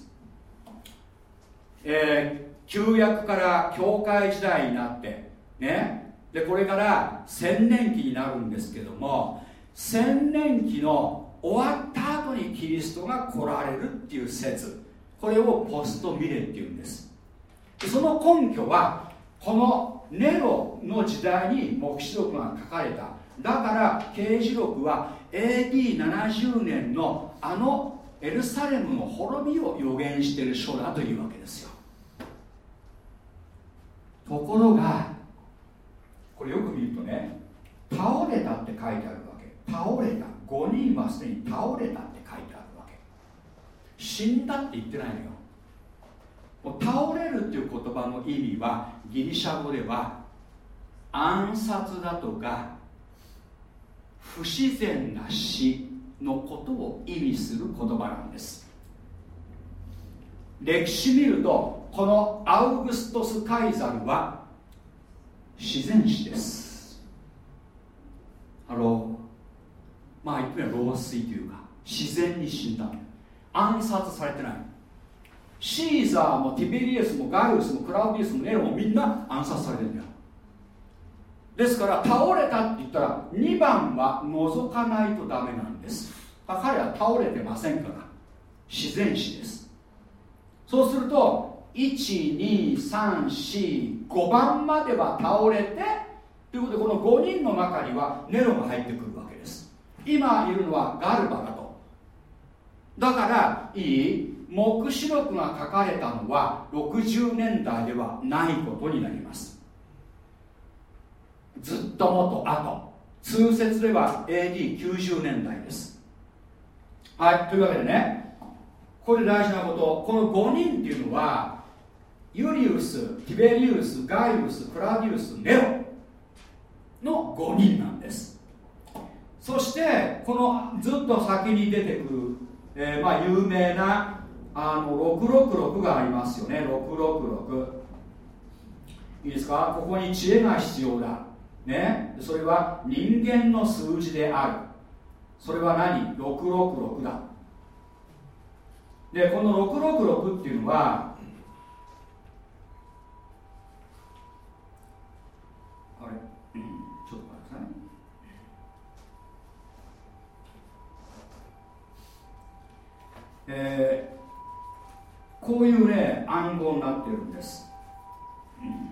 えー旧約から教会時代になってね。でこれから千年期になるんですけども千年期の終わった後にキリストが来られるっていう説これをポストミレっていうんです。でその根拠はこのネロの時代に黙示録が書かれた。だから刑事録は AD70 年のあのエルサレムの滅びを予言している書だというわけですよ。ところがこれよく見るとね倒れたって書いてあるわけ。倒れた。5人はすでに倒れたって書いてあるわけ。死んだって言ってないのよ。もう倒れるっていう言葉の意味はギリシャ語では暗殺だとか不自然な死のことを意味する言葉なんです。歴史見るとこのアウグストス・カイザルは自然死です。ハローまあ言ってみれば老衰というか自然に死んだ。暗殺されてない。シーザーもティベリエスもガイウスもクラウディウスもネロもみんな暗殺されてるんだよ。ですから倒れたって言ったら2番は除かないとダメなんです。彼は倒れてませんから。自然死です。そうすると12345番までは倒れてということでこの5人の中にはネロが入ってくるわけです。今いるのはガルバだと。だからいい黙示録が書かれたのは60年代ではないことになります。ずっともっと後。通説では AD90 年代です。はいというわけでねこれ大事なこと。この5人っていうのはユリウスティベリウスガイウスクラディウスネロの5人なんです。そしてこのずっと先に出てくる、えー、まあ有名なあの666がありますよね。666いいですか？ここに知恵が必要だ。ね。それは人間の数字である。それは何？666だ。でこの666っていうのはあれ、ちょっと待ってくださいね。えー、こういうね暗号になってるんです、うん。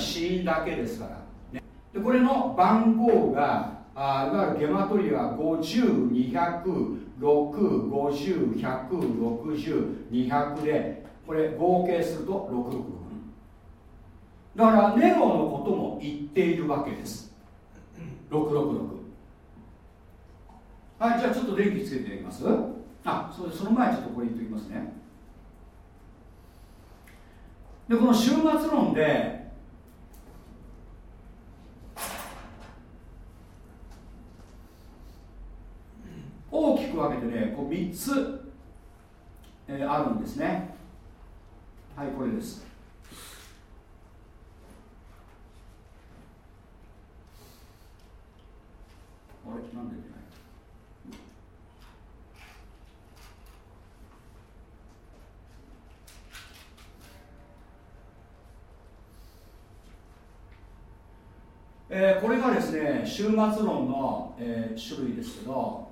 死因だけですから、ね、でこれの番号があいわゆるゲマトリア50200601001600200でこれ合計すると666だからネロのことも言っているわけです。666はいじゃあちょっと電気つけてみます？あそうその前ちょっとこれ言っておきますね。でこの終末論で大きく分けてねこう3つ、えー、あるんですね。はいこれです。あれなんで出ない？えー、これがですね終末論の、えー、種類ですけど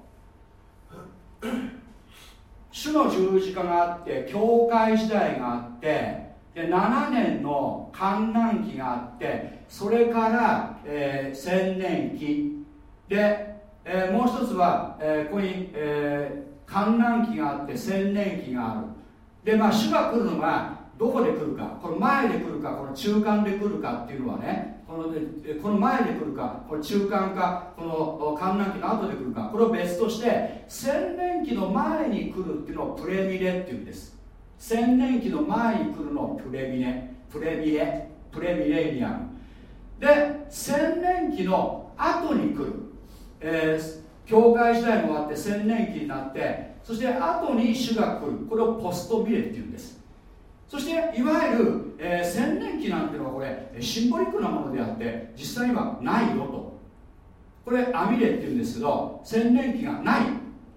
主の十字架があって教会時代があってで7年の観覧期があってそれから、えー、千年期。で、えー、もう一つは、えー、ここに、えー、観覧期があって千年期がある。でまあ主が来るのがどこで来るかこの前で来るかこの中間で来るかっていうのはねこのこの前で来るかこの中間かこの観覧期の後で来るかこれを別として千年期の前に来るっていうのをプレミレっていうんです。千年期の前に来るのをプレミレ。プレミレ。プレミレニアム。で千年期の後に来る、えー、教会時代もあって千年期になってそして後に主が来る。これをポストミレっていうんです。そしていわゆる、えー、千年期なんていうのはこれシンボリックなものであって実際にはないよと。これアミレっていうんですけど千年期がない。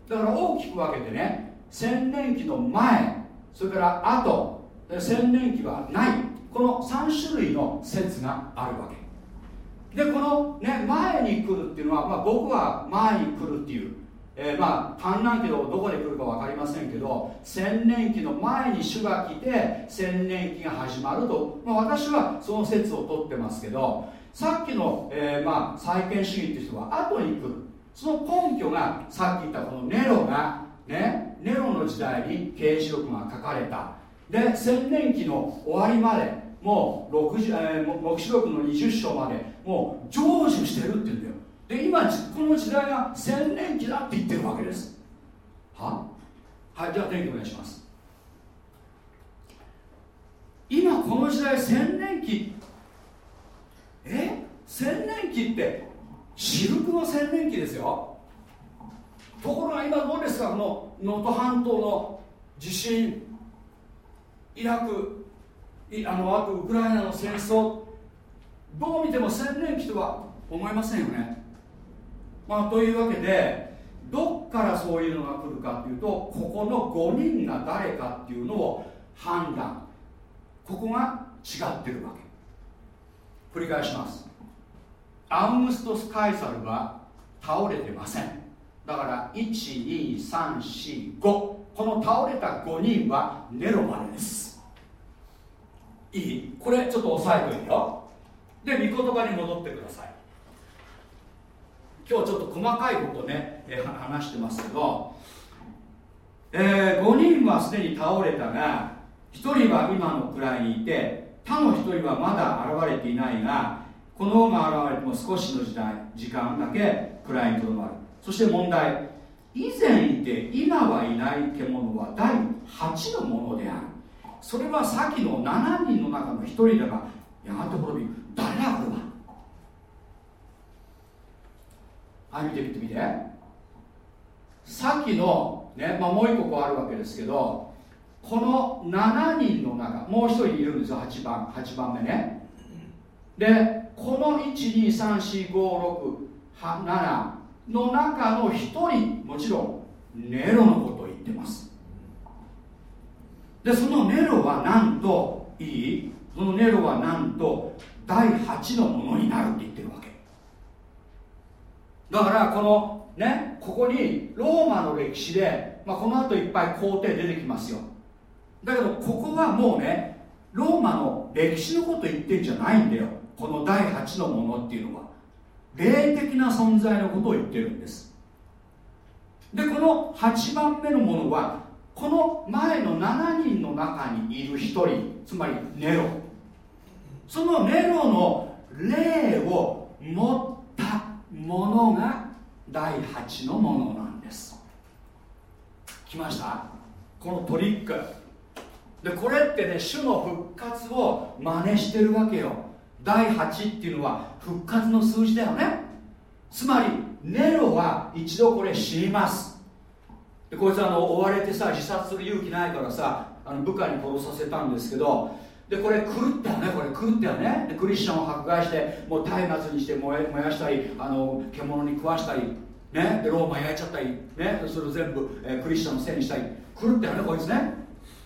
だから大きく分けてね千年期の前それから後千年期はない。この3種類の説があるわけ。でこの、ね、前に来るっていうのは、まあ、僕は前に来るっていうえー、まあ観覧期のどこで来るか分かりませんけど千年期の前に主が来て千年期が始まると、まあ、私はその説を取ってますけどさっきの、えー、まあ再建主義っていう人は後に来る。その根拠がさっき言ったこのネロがねネロの時代に刑事録が書かれた。で千年期の終わりまでもう60、えー、黙示録の20章までもう成就してるって言うんだよ。で今この時代が千年期だって言ってるわけです。は？はいじゃあ天気お願いします。今この時代千年期。え？千年期って私服の千年期ですよ。ところが今どうですか？この能登半島の地震イラクあのあとウクライナの戦争。どう見ても千年期とは思いませんよね。まあ、というわけでどっからそういうのが来るかっていうとここの5人が誰かっていうのを判断。ここが違ってるわけ。繰り返します。アウムストス・カイサルは倒れてません。だから12345この倒れた5人はネロまでです。いい。これちょっと押さえといてよ。で御言葉に戻ってください。今日ちょっと細かいことね、え、話してますけど、えー、5人はすでに倒れたが1人は今の位にいて他の1人はまだ現れていないがこのが現れても少しの時代時間だけ位にとどまる。そして問題以前いて今はいない獣は第8のものである。それは先の7人の中の1人だがやがて滅び誰だこれは？はい見てみてみて。さっきの、ねまあ、もう一個こうあるわけですけどこの7人の中もう一人いるんですよ8番8番目ね。でこの1234567の中の1人もちろんネロのことを言ってます。でそのネロはなんといい？そのネロはなんと第8のものになるって言ってるわけ。だからこのねここにローマの歴史で、まあ、この後いっぱい皇帝出てきますよ。だけどここはもうねローマの歴史のこと言ってんじゃないんだよ。この第8のものっていうのは。霊的な存在のことを言ってるんです。でこの8番目のものはこの前の7人の中にいる1人つまりネロ。そのネロの霊を持っものが第8のものなんです。来ました？このトリックでこれってね主の復活を真似してるわけよ。第8っていうのは復活の数字だよね。つまりネロは一度これ死にます。でこいつあの追われてさ自殺する勇気ないからさあの部下に殺させたんですけどでこれ狂ったよねこれ狂ったよね。でクリスチャンを迫害してもう松明にして燃え燃やしたりあの獣に食わしたりね。でローマ焼いちゃったりね。それを全部、えー、クリスチャンのせいにしたり。狂ったよねこいつね。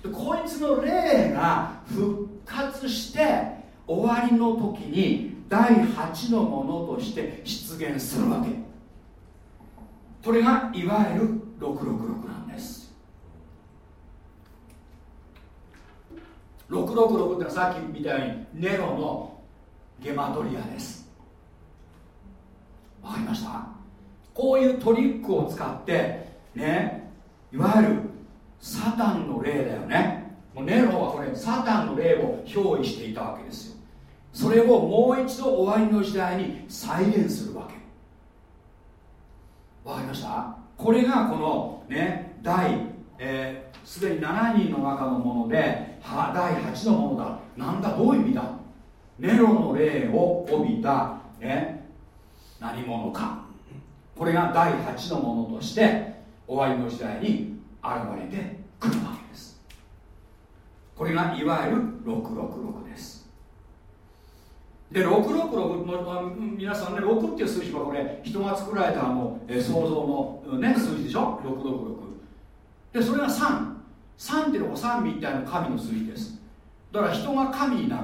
でこいつの霊が復活して終わりの時に第8のものとして出現するわけ。これがいわゆる666なんです666ってのはさっきみたいにネロのゲマトリアです。わかりました？こういうトリックを使ってねいわゆるサタンの霊だよね。もうネロはこれサタンの霊を憑依していたわけですよ。それをもう一度終わりの時代に再現するわけ。わかりました？これがこのね第す、で、に7人の中のもので第8のものだ。なんだどういう意味だ？ネロの霊を帯びた、ね、何者か。これが第8のものとして終わりの時代に現れてくるわけです。これがいわゆる666です。で666の皆さんね6っていう数字はこれ人が作られたあの、え想像の、ね、数字でしょ？666でそれが3 33っていうのが3みたいな神の数字です。だから人が神になる。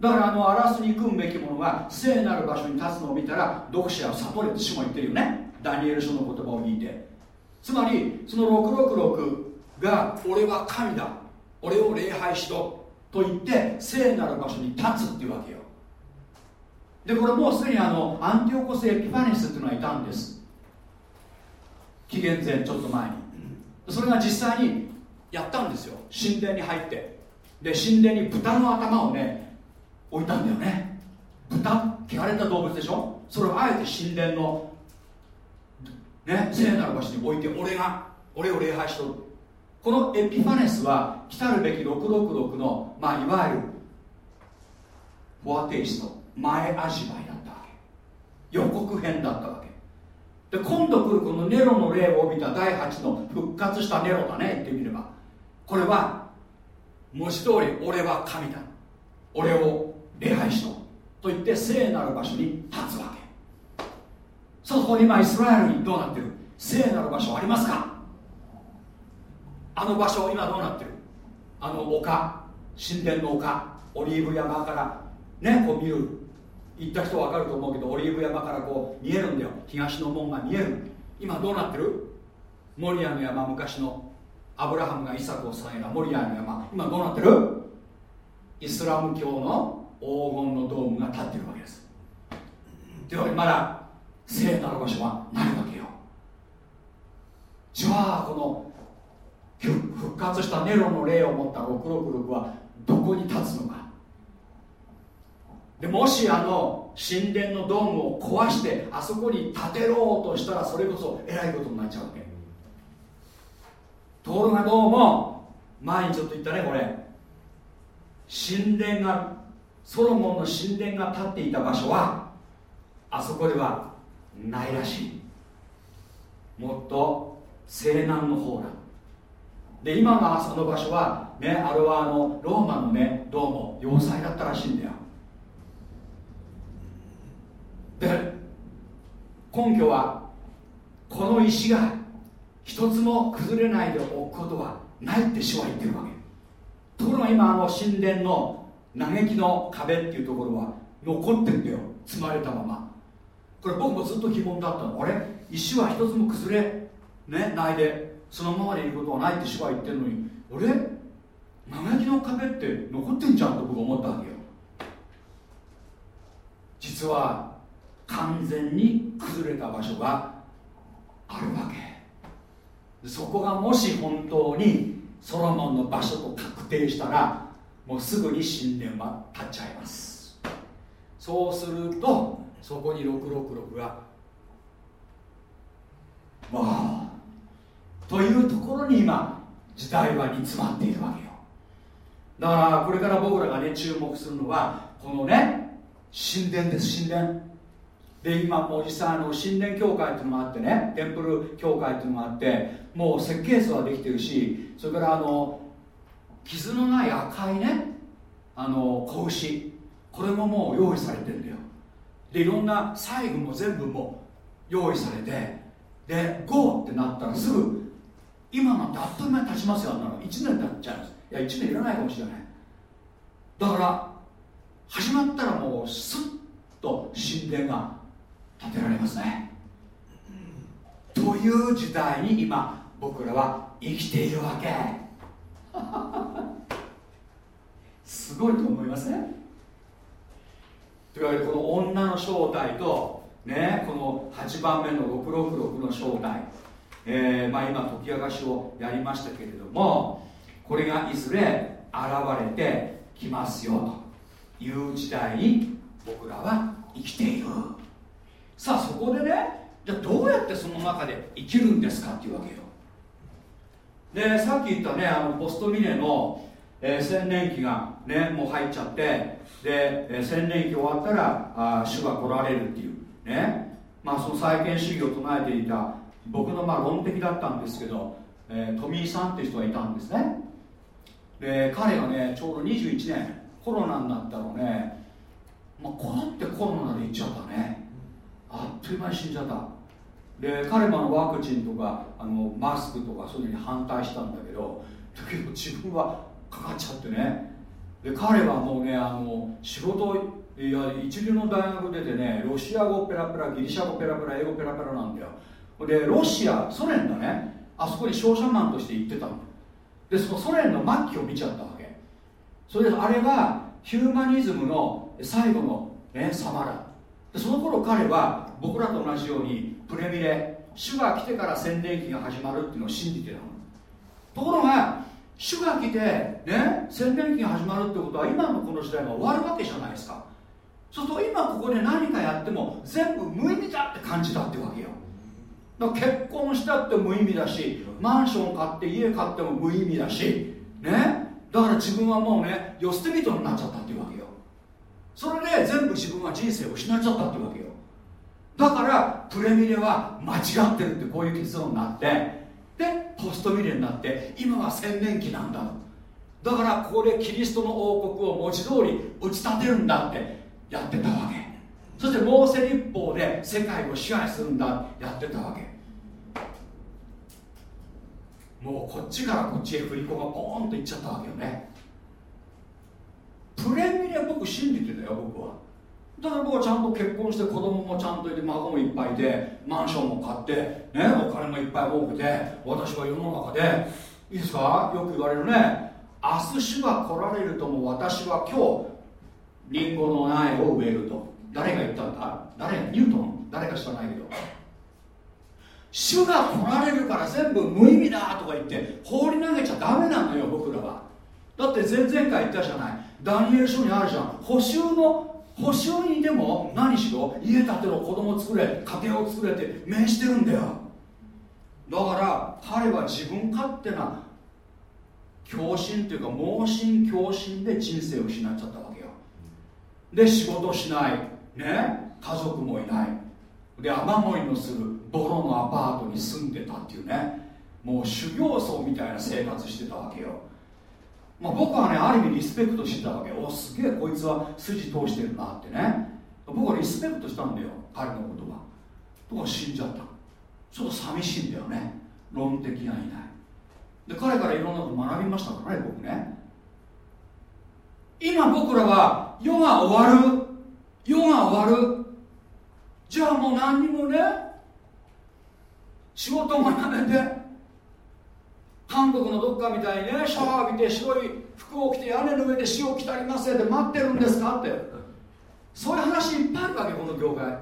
だからあの荒らすに組むべきものが聖なる場所に立つのを見たら読者は悟れって主も言ってるよね。ダニエル書の言葉を聞いて。つまりその666が俺は神だ。俺を礼拝しろと言って聖なる場所に立つっていうわけよ。でこれもうすでにあのアンティオコス・エピファニスっていうのがいたんです。紀元前ちょっと前に。それが実際にやったんですよ。神殿に入って。で神殿に豚の頭をね置いたんだよね。豚汚れた動物でしょ？それをあえて神殿のね聖なる場所に置いて俺が俺を礼拝しとる。このエピファネスは来たるべき666の、まあ、いわゆるフォアテイスト。前味わいだったわけ。予告編だったわけ。で今度来るこのネロの霊を帯びた第8の復活したネロだね言ってみれば。これは文字通り俺は神だ。俺を礼拝しろと言って聖なる場所に立つわけ。そこに今イスラエルにどうなってる？聖なる場所ありますか？あの場所今どうなってる？あの丘神殿の丘オリーブ山からねこう見る。行った人は分かると思うけどオリーブ山からこう見えるんだよ。東の門が見える。今どうなってる？モリアの山昔のアブラハムがイサクを捧げたモリアの山今どうなってる？イスラム教の黄金のドームが立ってるわけです。というわけでまだ聖なる場所はないわけよ。じゃあこの復活したネロの霊を持った666はどこに立つのか。でもしあの神殿のドームを壊してあそこに建てろうとしたらそれこそえらいことになっちゃうわけ。ところがどうも前にちょっと言ったねこれ。神殿がソロモンの神殿が建っていた場所はあそこではないらしい。もっと西南の方だ。で今のその場所はねあれはあのローマのねどうも要塞だったらしいんだよ。で根拠はこの石が一つも崩れないでおくことはないって主は言ってるわけ。ところが今あの神殿の嘆きの壁っていうところは残ってんだよ。積まれたまま。これ僕もずっと疑問だったの。あれ？石は一つも崩れ、ね、ないでそのままでいることはないって主は言ってるのに。俺嘆きの壁って残ってんじゃんと僕思ったわけよ。実は完全に崩れた場所があるわけ。そこがもし本当にソロモンの場所と確定したらもうすぐに神殿は立っちゃいます。そうするとそこに666がまあというところに今時代は煮詰まっているわけよ。だからこれから僕らがね注目するのはこのね神殿です神殿。で今もう実際あの神殿教会っていうのがあってねテンプル教会っていうのがあってもう設計図はできてるしそれからあの傷のない赤いねあの子牛これももう用意されてんだよ。でいろんな細具も全部もう用意されてで GO ってなったらすぐ今なんてあっという間に経ちますよあんなの。1年経っちゃいます。いや1年いらないかもしれない。だから始まったらもうスッと神殿が建てられますね。という時代に今僕らは生きているわけ。すごいと思いません？というわけでこの女の正体とねこの8番目の666の正体、えーまあ、今解き明かしをやりましたけれどもこれがいずれ現れてきますよという時代に僕らは生きている。さあそこでねじゃあどうやってその中で生きるんですかっていうわけよ。でさっき言ったねあのポストミネの、えー、洗年期がねもう入っちゃってで、えー、洗年期終わったらあ主が来られるっていうね。まあその再建主義を唱えていた僕のまあ論的だったんですけど、えー、富井さんっていう人がいたんですね。で彼がねちょうど21年コロナになったのね、まあ、コロってコロナでいっちゃったね。あっという間に死んじゃったで彼もあのワクチンとかあのマスクとかそういうのに反対したんだけどだけど自分はかかっちゃってね。で彼はもうねあの仕事いや一流の大学出てねロシア語ペラペラギリシャ語ペラペラ英語ペラペラなんだよ。でロシアソ連だねあそこに商社マンとして行ってたの。でそのソ連の末期を見ちゃったわけ。それであれはヒューマニズムの最後の、ね、様だ。でその頃彼は僕らと同じようにプレミレ主が来てから洗礼期が始まるっていうのを信じてたの。ところが主が来てね洗礼期が始まるってことは今のこの時代が終わるわけじゃないですか。そうすると今ここで何かやっても全部無意味だって感じたってわけよ。だから結婚したって無意味だしマンション買って家買っても無意味だしね。だから自分はもうね世捨て人になっちゃったっていうわけよ。それで全部自分は人生を失っちゃったっていうわけよ。だからプレミレは間違ってるってこういう結論になってでポストミレになって今は千年期なんだと。だからここでキリストの王国を文字通り打ち立てるんだってやってたわけ。そしてモーセ立法で世界を支配するんだやってたわけ。もうこっちからこっちへ振り子がポーンといっちゃったわけよね。プレミレ僕信じてたよ僕は。だから僕はちゃんと結婚して子供もちゃんといて孫もいっぱいいてマンションも買ってねお金もいっぱい多くて私は世の中でいいですか？よく言われるね。明日主が来られるとも私は今日リンゴの苗を植えると。誰が言ったんだ？誰？ニュートン。誰か知らないけど。主が来られるから全部無意味だとか言って放り投げちゃダメなのよ僕らは。だって前々回言ったじゃない。ダニエル書にあるじゃん。補修の保証にでも何しろ家建てろ子供作れ家庭を作れって命じてるんだよ。だから彼は自分勝手な狂信というか盲信狂信で人生を失っちゃったわけよ。で仕事しない。ね？家族もいない。で雨漏りのするボロのアパートに住んでたっていうね。もう修行僧みたいな生活してたわけよ。まあ、僕はねある意味リスペクトしてたわけ。おすげえこいつは筋通してるなってね。僕はリスペクトしたんだよ彼のことはとこ死んじゃった。ちょっと寂しいんだよね。論的がいない。で彼からいろんなこと学びましたからね僕ね。今僕らは世が終わる。世が終わる。じゃあもう何にもね仕事を学べて韓国のどっかみたいにねシャワー浴びて白い服を着て屋根の上で塩着たりますで待ってるんですかって。そういう話いっぱいあるわけこの業界。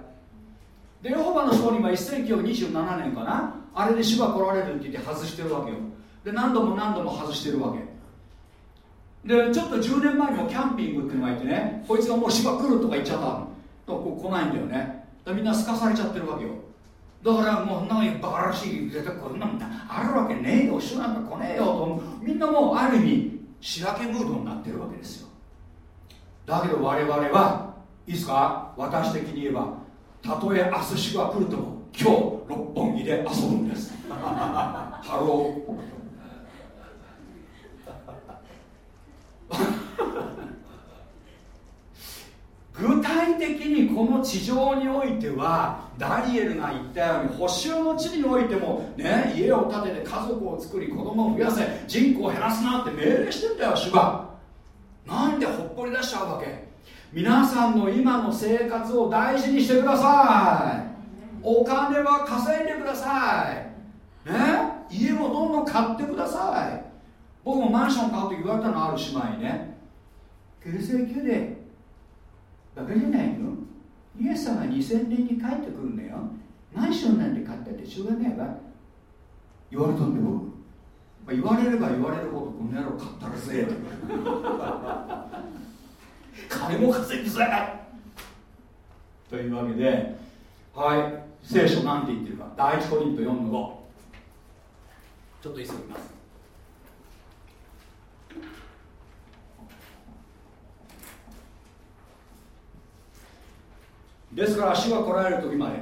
でヨホバの証人は1927年かな？あれで主が来られるって言って外してるわけよ。で何度も何度も外してるわけ。でちょっと10年前にもキャンピングってのがいてねこいつがもう主が来るとか言っちゃったの。と来ないんだよね。みんなすかされちゃってるわけよ。だからもうなんかバカらしい絶対こんなもんあるわけねえよ。主なんか来ねえよと。みんなもうある意味しらけムードになってるわけですよ。だけど我々はいいですか私的に言えばたとえ明日主が来るとも今日六本木で遊ぶんです。ハロー。具体的にこの地上においてはダニエルが言ったように補修の地においても、ね、家を建てて家族を作り子供を増やせ人口を減らすなって命令してんだよ主が。なんでほっぽり出しちゃうわけ？皆さんの今の生活を大事にしてください。お金は稼いでください。ね？家もどんどん買ってください。僕もマンション買うと言われたのある姉妹にね。形成級でバカじゃないの？イエス様が2000年に帰ってくるんだよ。マンションなんて買ったってしょうがないわ。言われたんで僕あ言われれば言われるほどこの野郎買ったらぜ 金も稼ぎぜというわけではい。聖書なんて言ってるか。第一コリント4の5ちょっと急ぎます。ですから足が来られる時まで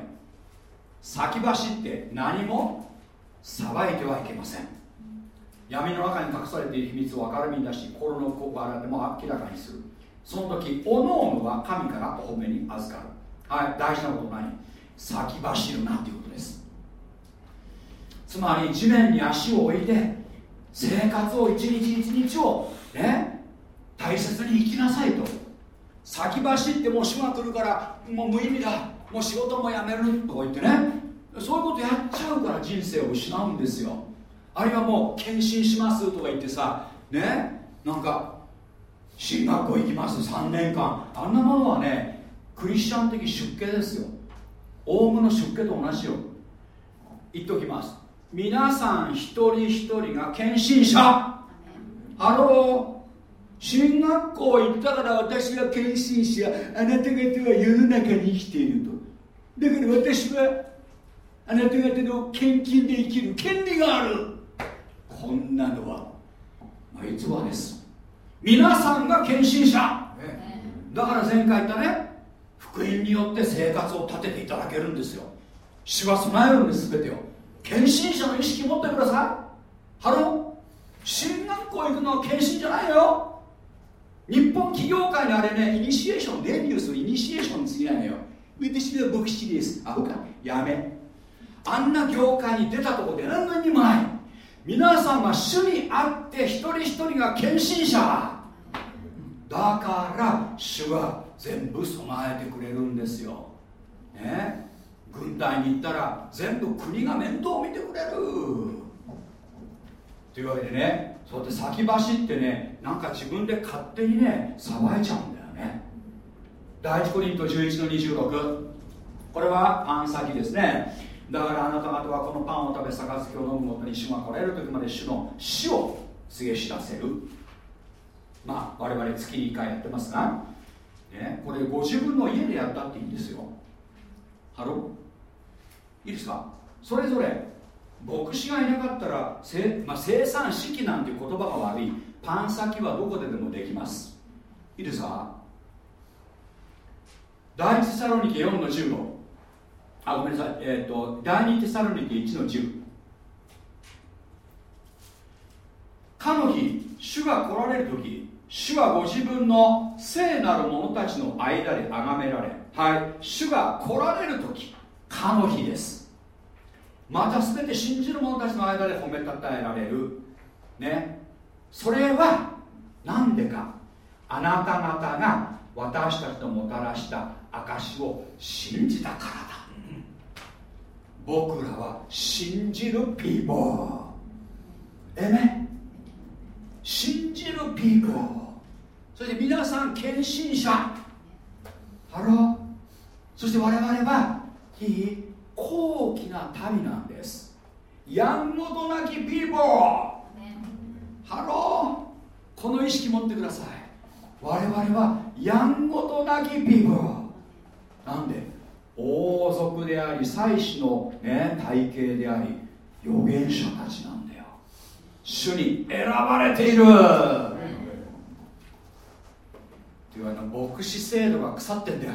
先走って何も裁いてはいけません。闇の中に隠されている秘密を明るみに出し心の小腹でも明らかにする。その時おのおのは神からお褒めに預かる。はい大事なこと何先走るなということです。つまり地面に足を置いて生活を一日一日をね大切に生きなさいと。先走ってもう主が来るからもう無意味だ。もう仕事も辞める。とか言ってね。そういうことやっちゃうから人生を失うんですよ。あるいはもう献身します。とか言ってさね。なんか神学校行きます。3年間。あんなものはねクリスチャン的出家ですよ。オウムの出家と同じよ。言っときます。皆さん一人一人が献身者。ハロー進学校行ったから私は献身者あなた方は世の中に生きていると。だから私はあなた方の献金で生きる権利がある。こんなのは、まあ、逸話です。皆さんが献身者。だから前回言ったね。福音によって生活を立てていただけるんですよ。主は備えるんです全てを。献身者の意識持ってください。 Hello。神学校行くのは献身じゃないよ日本企業界のあれねイニシエーションデビューするイニシエーションに過ぎないのよ。私は牧師です。あほか。やめ。あんな業界に出たとこで何の意味もない。皆さんは主にあって一人一人が献身者。だから主は全部備えてくれるんですよ。ね。軍隊に行ったら全部国が面倒を見てくれる。というわけでね。そうやって先走ってねなんか自分で勝手にねさばいちゃうんだよね。第一コリント11の26これはパン先ですね。だからあなた方はこのパンを食べ杯を飲むごとに主が来られる時まで主の死を告げ知らせる。まあ我々月に1回やってますが、ね、これご自分の家でやったっていいんですよ。ハロいいですか？それぞれ牧師がいなかったら、まあ、生産式なんていう言葉が悪い。パン先はどこででもできます。いいですか？第一サロニケ4の15あごめんなさい。えっ、ー、と第二テサロニケ1の10かの日主が来られる時主はご自分の聖なる者たちの間で崇められはい主が来られる時かの日です。また全て信じる者たちの間で褒めたたえられる。ね。それは何でか。あなた方が私たちのもたらした証を信じたからだ。僕らは信じる people Amen 信じる people そして皆さん献身者。 Hello。そして我々はいい高貴な民なんです。やんごとなき people。 Hello。この意識持ってください。我々はやんごとなき people。なんで？王族であり祭司の、ね、体系であり預言者たちなんだよ。主に選ばれている。っていうあの牧師制度が腐ってんだよ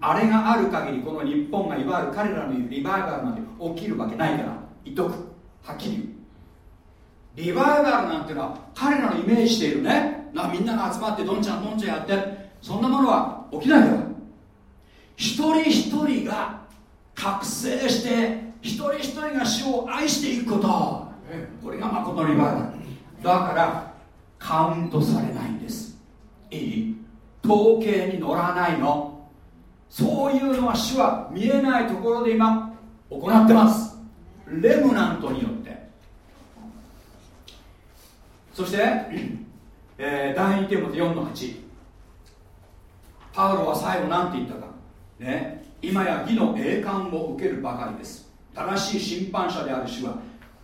あれがある限りこの日本がいわゆる彼らのリバイバルなんて起きるわけないから言っとく。はっきり言う。リバイバルなんていうのは彼らのイメージしているね。なみんなが集まってどんちゃんどんちゃんやってそんなものは起きないから一人一人が覚醒して一人一人が主を愛していくこと。これが誠のリバイバル。だからカウントされないんです。いい。統計に乗らないの。そういうのは主は見えないところで今行ってます。レムナントによって。そして、えー、第2テモテ4の8パウロは最後何て言ったか。ね。今や義の栄冠を受けるばかりです。正しい審判者である主は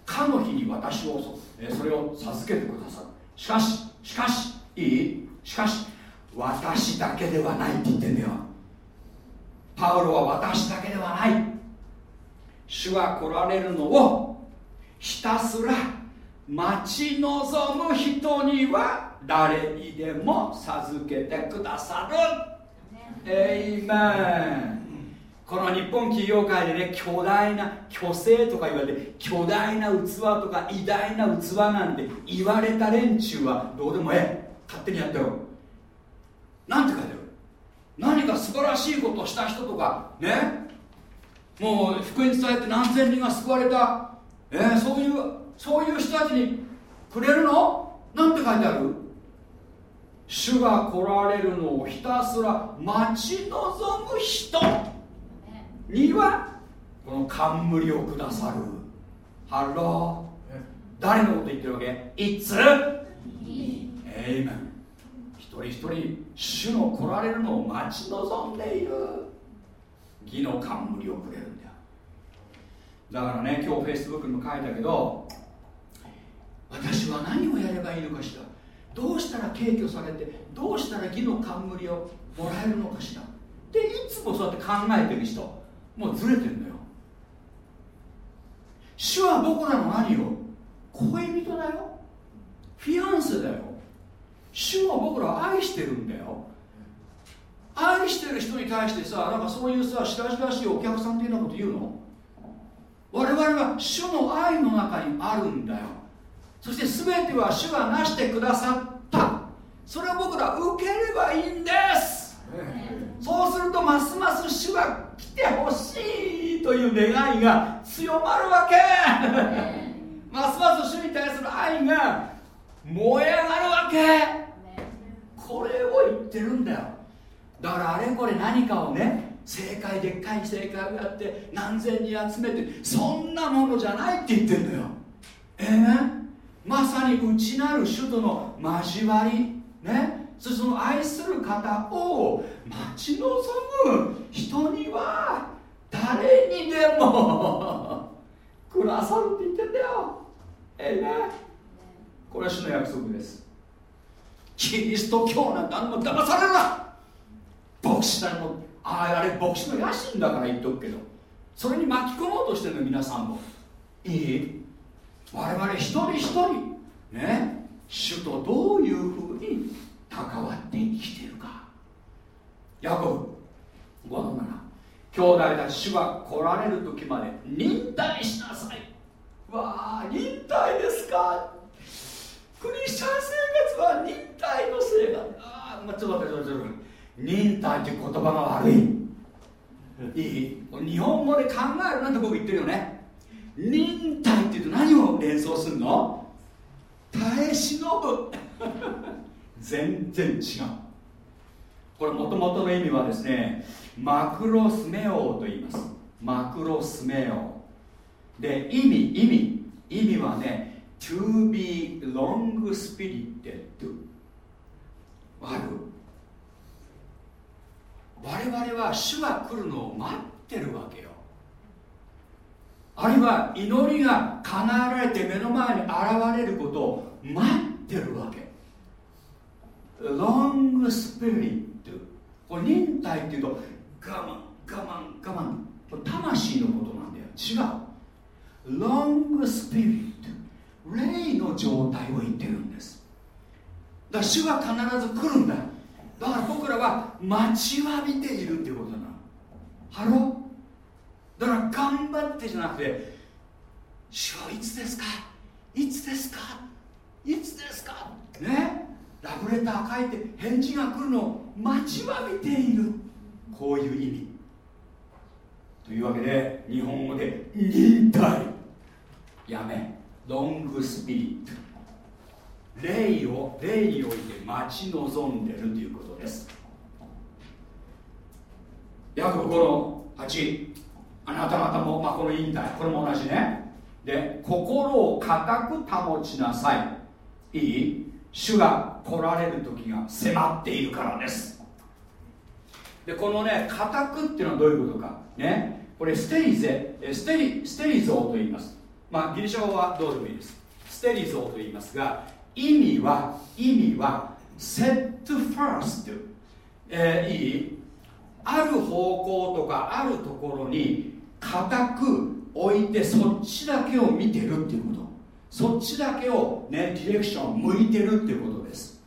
かの日に私をそえそれを授けてくださる。しかししかしいい？しかし私だけではないって言ってんだよ。パウロは私だけではない。主が来られるのをひたすら待ち望む人には誰にでも授けてくださる。エイメンこの日本企業界でね巨大な虚勢とか言われて巨大な器とか偉大な器なんて言われた連中はどうでもええ。勝手にやってろ。なんて書いてある？何か素晴らしいことをした人とかね。もう福音伝えて何千人が救われた、えーそういうそういう人たちにくれるの？なんて書いてある？主が来られるのをひたすら待ち望む人。にはこの冠をくださる。 Hello。誰のこと言ってるわけ？いつ？エイメン一人一人主の来られるのを待ち望んでいる。義の冠をくれるんだよ。だからね今日フェイスブックにも書いたけど私は何をやればいいのかしら。どうしたら敬虚されてどうしたら義の冠をもらえるのかしら。でいつもそうやって考えてる人もうずれてんだよ。主は僕らの何よ恋人だよ。フィアンセだよ。主は僕ら愛してるんだよ。愛してる人に対してさなんかそういうさしらしらしいお客さんっていうようなこと言うの？我々は主の愛の中にあるんだよ。そして全ては主がなしてくださった。それを僕ら受ければいいんです。そうするとますます主が来てほしいという願いが強まるわけ。ますます主に対する愛が燃え上がるわけ。これを言ってるんだよ。だからあれこれ何かをね正解でっかい正解をやって何千人集めてそんなものじゃないって言ってんだよ。ええー、まさに内なる主との交わりね？そしてその愛する方を待ち望む人には誰にでもくださるって言ってんだよ。ええね？これは主の約束です。キリスト教なんてあんな騙されるな。牧師だのあああれ牧師の野心だから言っとくけどそれに巻き込もうとしてるの皆さんも。いい？我々一人一人ね主とどういうふうに関わって生きてるか。ヤコブ5の7兄弟たち主が来られる時まで忍耐しなさい。わあ忍耐ですか？クリスチャン生活は忍耐の生活ああ、あ、ちょっと待ってちょっと待って。忍耐って言葉が悪い。いい？日本語で考えるなんて僕言ってるよね。忍耐って言うと何を連想するの？耐え忍ぶ。全然違う。これもともとの意味はですねマクロスメオと言います。マクロスメオで意味意味。意味はね to be long spirited わかる？我々は主が来るのを待ってるわけよ。あるいは祈りが叶えられて目の前に現れることを待ってるわけ。long spirit これ忍耐っていうと我慢我慢我慢魂のことなんだよ。違う。long spirit 霊の状態を言ってるんです。だから主は必ず来るんだ。だから僕らは待ちわびているっていうことなの。Hello。だから頑張ってじゃなくて主はいつですか？いつですか？いつですか？ね？ラブレター書いて返事が来るのを待ちわびている。こういう意味。というわけで日本語で忍耐やめ。 Long spirit。霊を霊において待ち望んでるということです。ヤコブ5の8あなた方も、まあ、この引退。これも同じね。で心を固く保ちなさい。いい？主が来られる時が迫っているからです。でこのね固くっていうのはどういうことか。ね。これステリゼステリステリゾーと言います。まあギリシャ語はどうでもいいです。ステリゾーと言いますが意味は意味は set first、えー、いい？ある方向とかあるところに固く置いてそっちだけを見てるっていうこと。そっちだけをねディレクション向いてるっていうことです。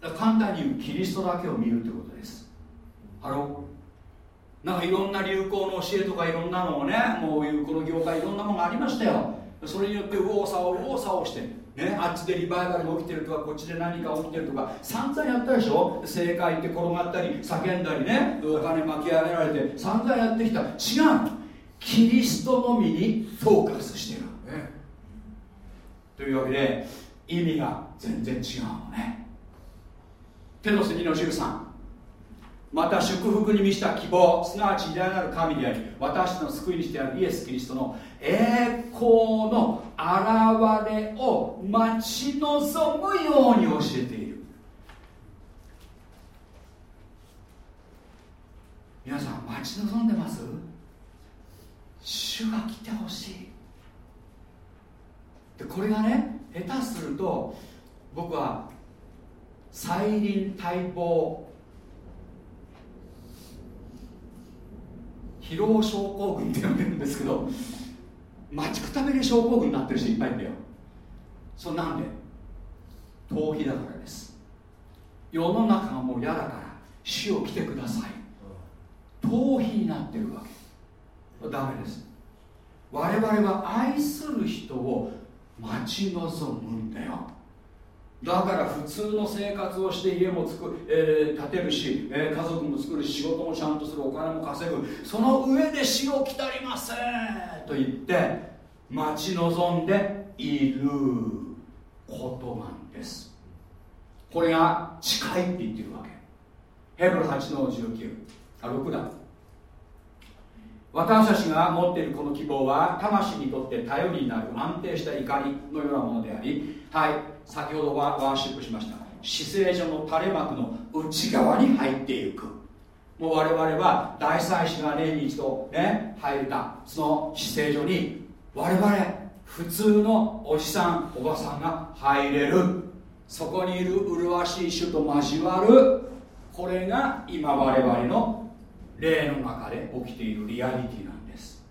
簡単に言うキリストだけを見るってことです。ハロなんかいろんな流行の教えとかいろんなのをねもういうこの業界いろんなものがありましたよ。それによって右往左往右往左往してね、あっちでリバイバルが起きてるとかこっちで何か起きてるとか散々やったでしょ？正解って転がったり叫んだりね。お金巻き上げられて散々やってきた。違う。キリストのみにフォーカスしてる、ね、というわけで意味が全然違うのね。手の次の13また祝福に満ちた希望すなわち偉大なる神であり私の救い主であるイエス・キリストの栄光の現れを待ち望むように教えている。皆さん待ち望んでます？主が来てほしい。でこれがね下手すると僕は再臨待望疲労症候群って呼んでるんですけど待ちくたびれ症候群になってる人いっぱいいるんだよ。それなんで？逃避だからです。世の中がもう嫌だから死を来てください。逃避になってるわけ。ダメです。我々は愛する人を待ち望むんだよ。だから普通の生活をして家もつく、えー、建てるし、えー、家族も作るし仕事もちゃんとするお金も稼ぐ。その上で死を来たりませんと言って待ち望んでいることなんです。これが近いって言ってるわけ。ヘブル8の19あ6だ。私たちが持っているこの希望は魂にとって頼りになる安定した怒りのようなものでありはい。先ほどワーシップしました。姿勢上の垂れ幕の内側に入っていく。もう我々は大祭司が年に一度ね入れたその姿勢所に我々普通のおじさんおばさんが入れる。そこにいる麗しい種と交わる。これが今我々の霊の中で起きているリアリティなんです。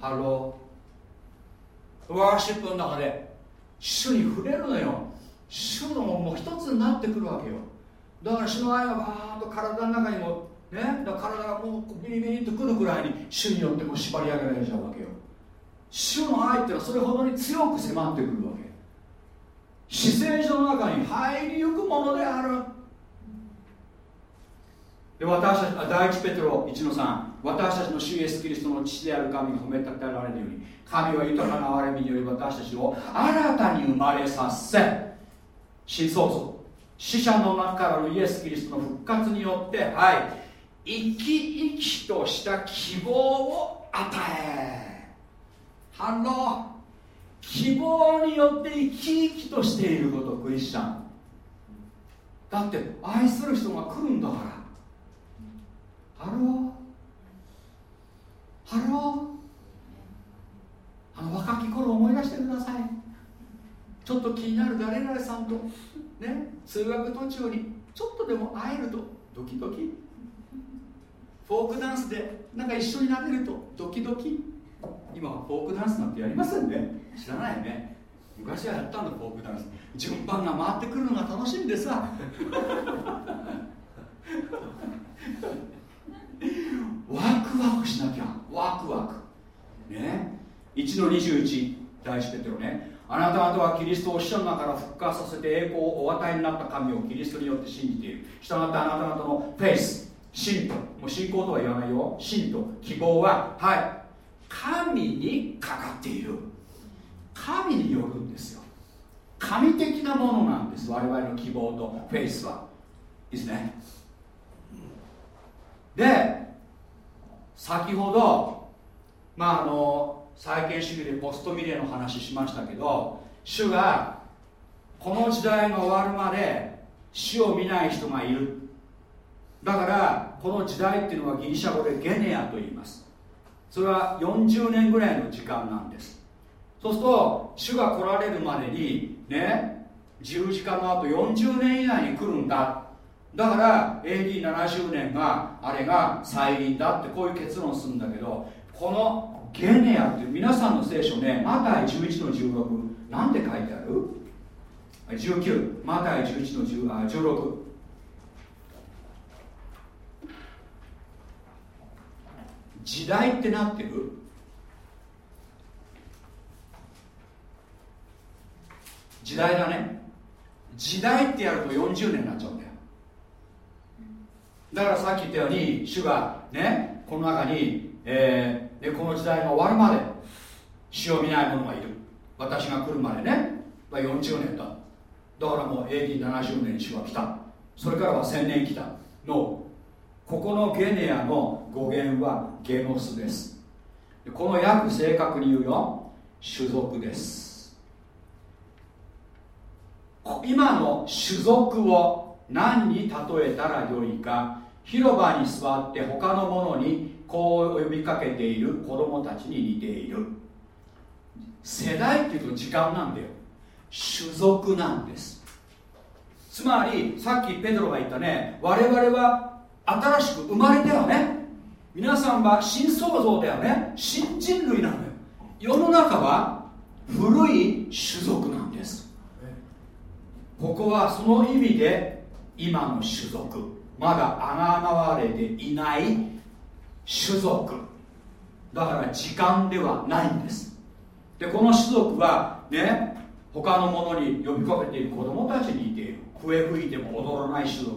ハローワーシップの中で主に触れるのよ。主のもう一つになってくるわけよ。だから主の愛がバーッと体の中にもねだ体がもうビリビリとくるくらいに主によってこう縛り上げられちゃうわけよ。主の愛ってのはそれほどに強く迫ってくるわけ。姿勢上の中に入りゆくものである。で私たち第一ペテロ1の3私たちの主イエスキリストの父である神が褒めたたえられるように神は豊かな憐れみにより私たちを新たに生まれさせ新創造死者の中からのイエス・キリストの復活によってはい生き生きとした希望を与え反応希望によって生き生きとしていることクリスチャン。だって愛する人が来るんだから。 Hello Hello あの若き頃思い出してください。ちょっと気になる誰々さんとね通学途中にちょっとでも会えるとドキドキ。フォークダンスでなんか一緒になれるとドキドキ。今はフォークダンスなんてやりませんね。知らないね。昔はやったんだフォークダンス。順番が回ってくるのが楽しみでさワクワクしなきゃ。ワクワク。ね。1の21大師ペテロね。あなた方はキリストを死者の中から復活させて栄光をお与えになった神をキリストによって信じている。したがってあなた方のフェイス。信ともう信仰とは言わないよ。信と希望ははい。神にかかっている。神によるんですよ。神的なものなんです。我々の希望とフェイスは。いいですね。で先ほどまああの再建主義でポストミレーの話しましたけど主がこの時代が終わるまで死を見ない人がいる。だからこの時代っていうのはギリシャ語でゲネアと言います。それは40年ぐらいの時間なんです。そうすると主が来られるまでにね十字架の後40年以内に来るんだ。だから AD70 年があれが再臨だってこういう結論するんだけどこのゲネアっていう皆さんの聖書ねマタイ11の16なんて書いてある？19マタイ11の10あ16時代ってなってる？時代だね。時代ってやると40年になっちゃうんだからさっき言ったように主がねこの中に、えー、でこの時代が終わるまで死を見ない者がいる。私が来るまでね40年だだからもう AD70 年に主は来た。それからは1000年来た。のここのゲネアの語源はゲノスです。この訳正確に言うよ。種族です。今の種族を何に例えたらよいか？広場に座って他の者にこう呼びかけている子供たちに似ている。世代っていうと時間なんだよ。種族なんです。つまりさっきペドロが言ったね我々は新しく生まれたよね皆さんは新創造だよね新人類なのよ。世の中は古い種族なんです。ここはその意味で今の種族。まだあがれていない種族。だから時間ではないんです。でこの種族はね他の者に呼びかけている子供たちにいている。笛吹いても踊らない種族。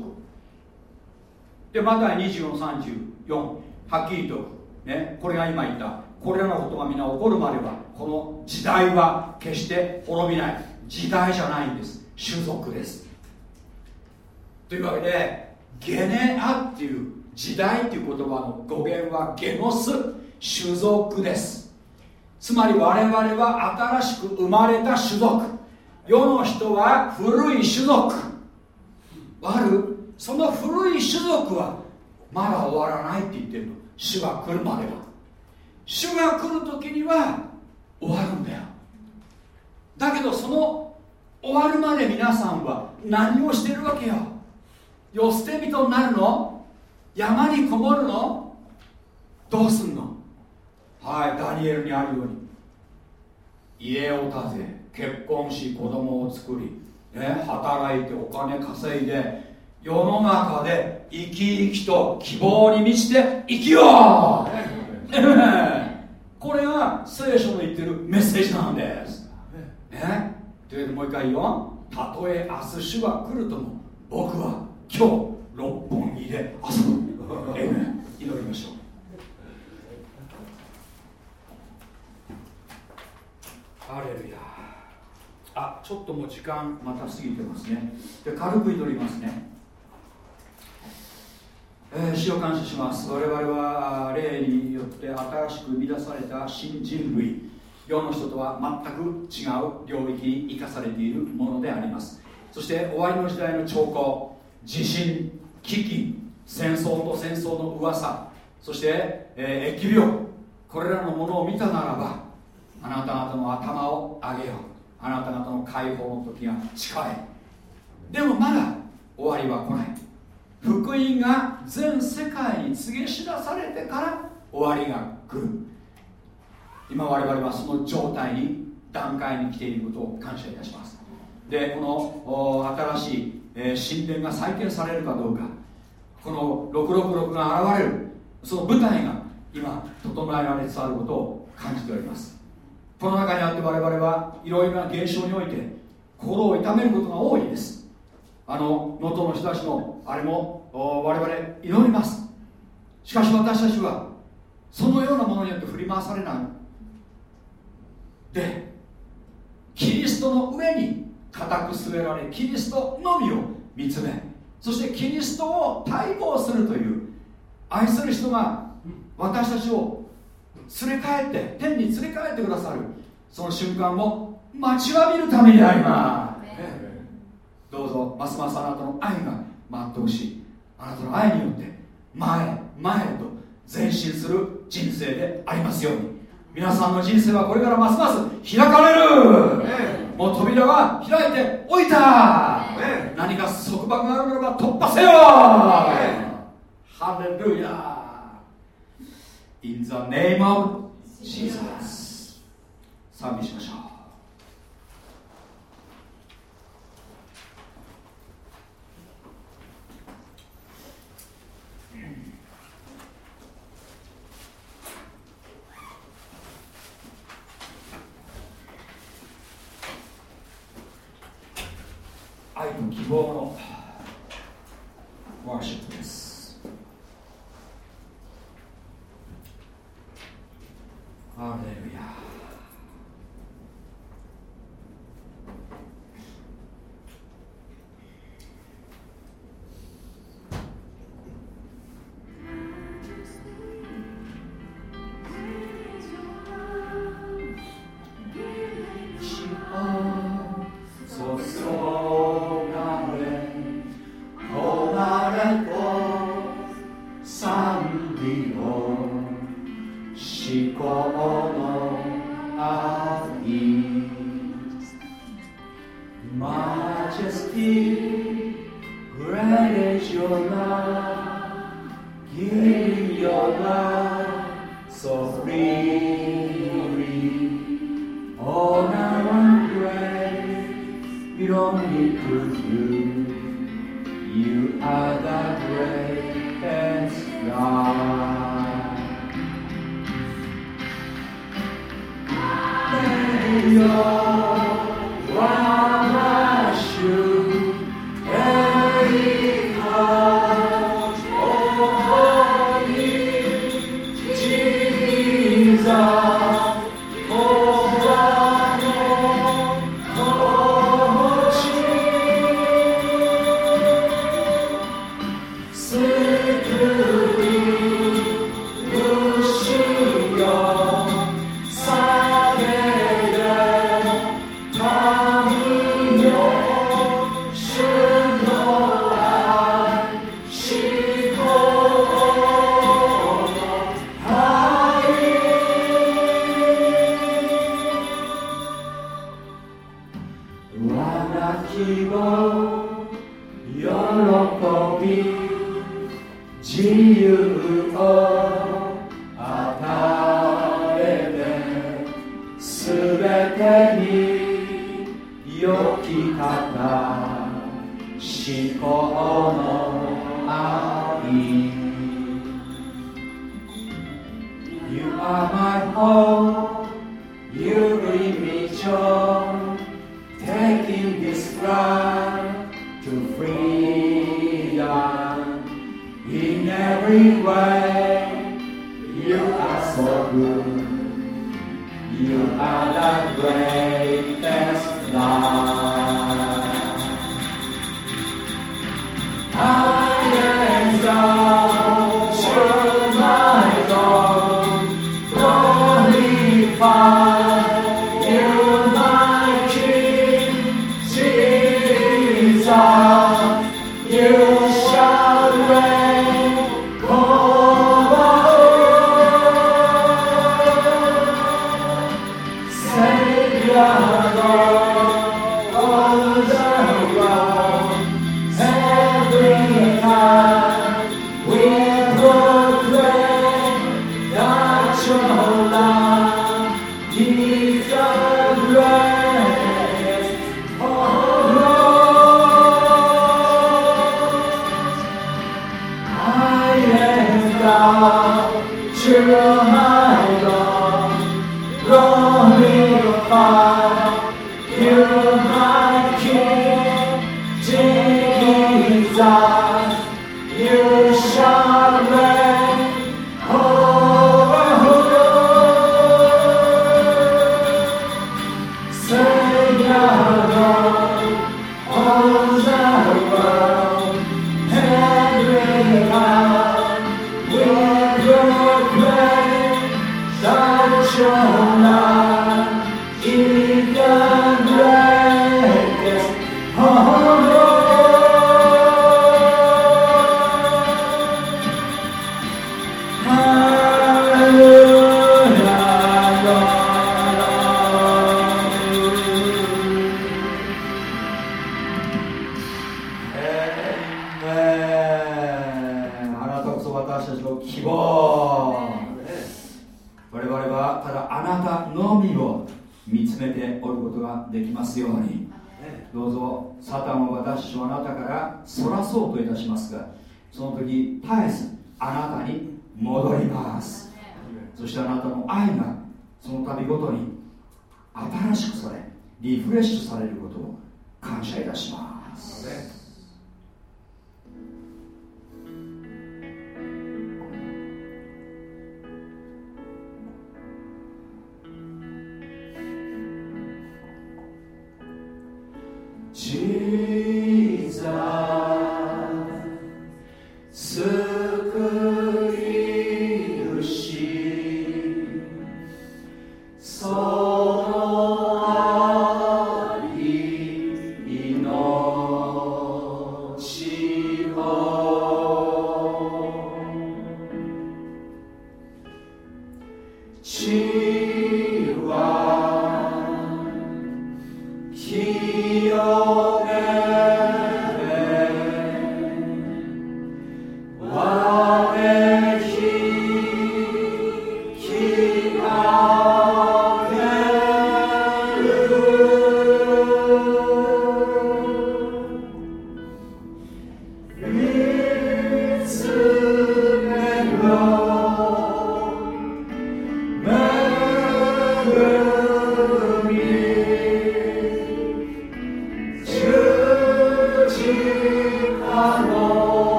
でまた2434はっきりと、ね、これが今言った。これらのことがみんな起こるまではこの時代は決して滅びない。時代じゃないんです。種族です。というわけでゲネアっていう時代っていう言葉の語源はゲノス種族です。つまり我々は新しく生まれた種族。世の人は古い種族。あるその古い種族はまだ終わらないって言ってるの。主が来るまでは。主が来る時には終わるんだよ。だけどその終わるまで皆さんは何をしてるわけよ？世捨て人になるの？山にこもるの？どうすんの？はいダニエルにあるように。家を建て結婚し子供を作り、ね、働いてお金稼いで世の中で生き生きと希望に満ちて生きよう！これが聖書の言ってるメッセージなんです。ね。というわけでもう一回言おうたとえ明日主が来るとも僕は今日六本木で遊ぶええ祈りましょう。ハレルヤ。あちょっともう時間また過ぎてますね。で軽く祈りますね。えー、死を感謝します。我々は霊によって新しく生み出された新人類。世の人とは全く違う領域に生かされているものであります。そして終わりの時代の兆候地震危機戦争と戦争の噂そして、えー、疫病これらのものを見たならばあなた方の頭を上げよう。あなた方の解放の時が近い。でもまだ終わりは来ない。福音が全世界に告げ知らされてから終わりが来る。今我々はその状態に段階に来ていることを感謝いたします。でこの新しい、えー、神殿が再建されるかどうか。この666が現れる。その舞台が今整えられつつあることを感じております。この中にあって我々はいろいろな現象において心を痛めることが多いです。あの能登の人たちのあれも我々祈ります。しかし私たちはそのようなものによって振り回されない。でキリストの上に固く据えられキリストのみを見つめそしてキリストを待望するという愛する人が私たちを連れ帰って天に連れ帰ってくださるその瞬間を待ちわびるためにあります。どうぞますますあなたの愛が待ってほしい。あなたの愛によって前前と前進する人生でありますように。皆さんの人生はこれからますます開かれる、もう扉が開いておいた、何か束縛があるならば突破せよ、ハレルヤ In the name of Jesus. 賛美しましょう。希望のワーシップです。アレルヤ。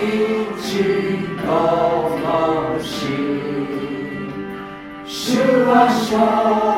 だ一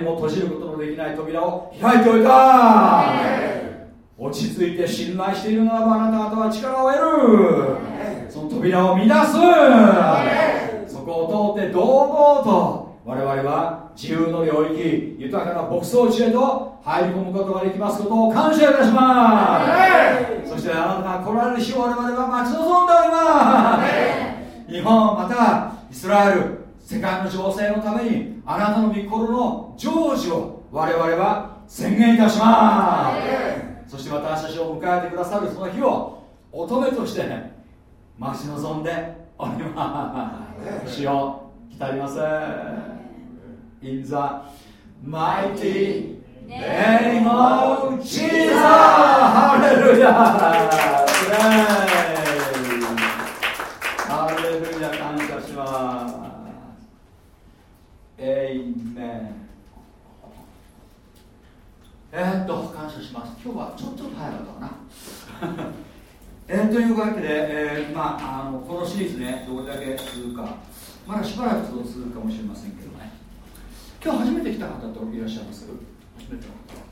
誰にも閉じることのできない扉を開いておいた。落ち着いて信頼しているならばあなた方は力を得る。その扉を乱す。そこを通って堂々と我々は自由の領域豊かな牧草地へと入り込むことができますことを感謝いたします。そしてあなたが来られる日を我々は待ち望んでおります。日本またイスラエル世界の情勢のためにあなたの御心の成就を我々は宣言いたします。そして私たちを迎えてくださるその日を乙女として待ち望んでおります。主よ来たりません In the mighty name of Jesus. ハレルヤハレルヤ感謝しますエイメンえー、っと感謝します。今日はちょっと早かったかな。えー、というわけで、えーまあ、あのこのシリーズねどれだけ続くかまだしばらく続くかもしれませんけどね。今日初めて来た方っていらっしゃいます？初めての方。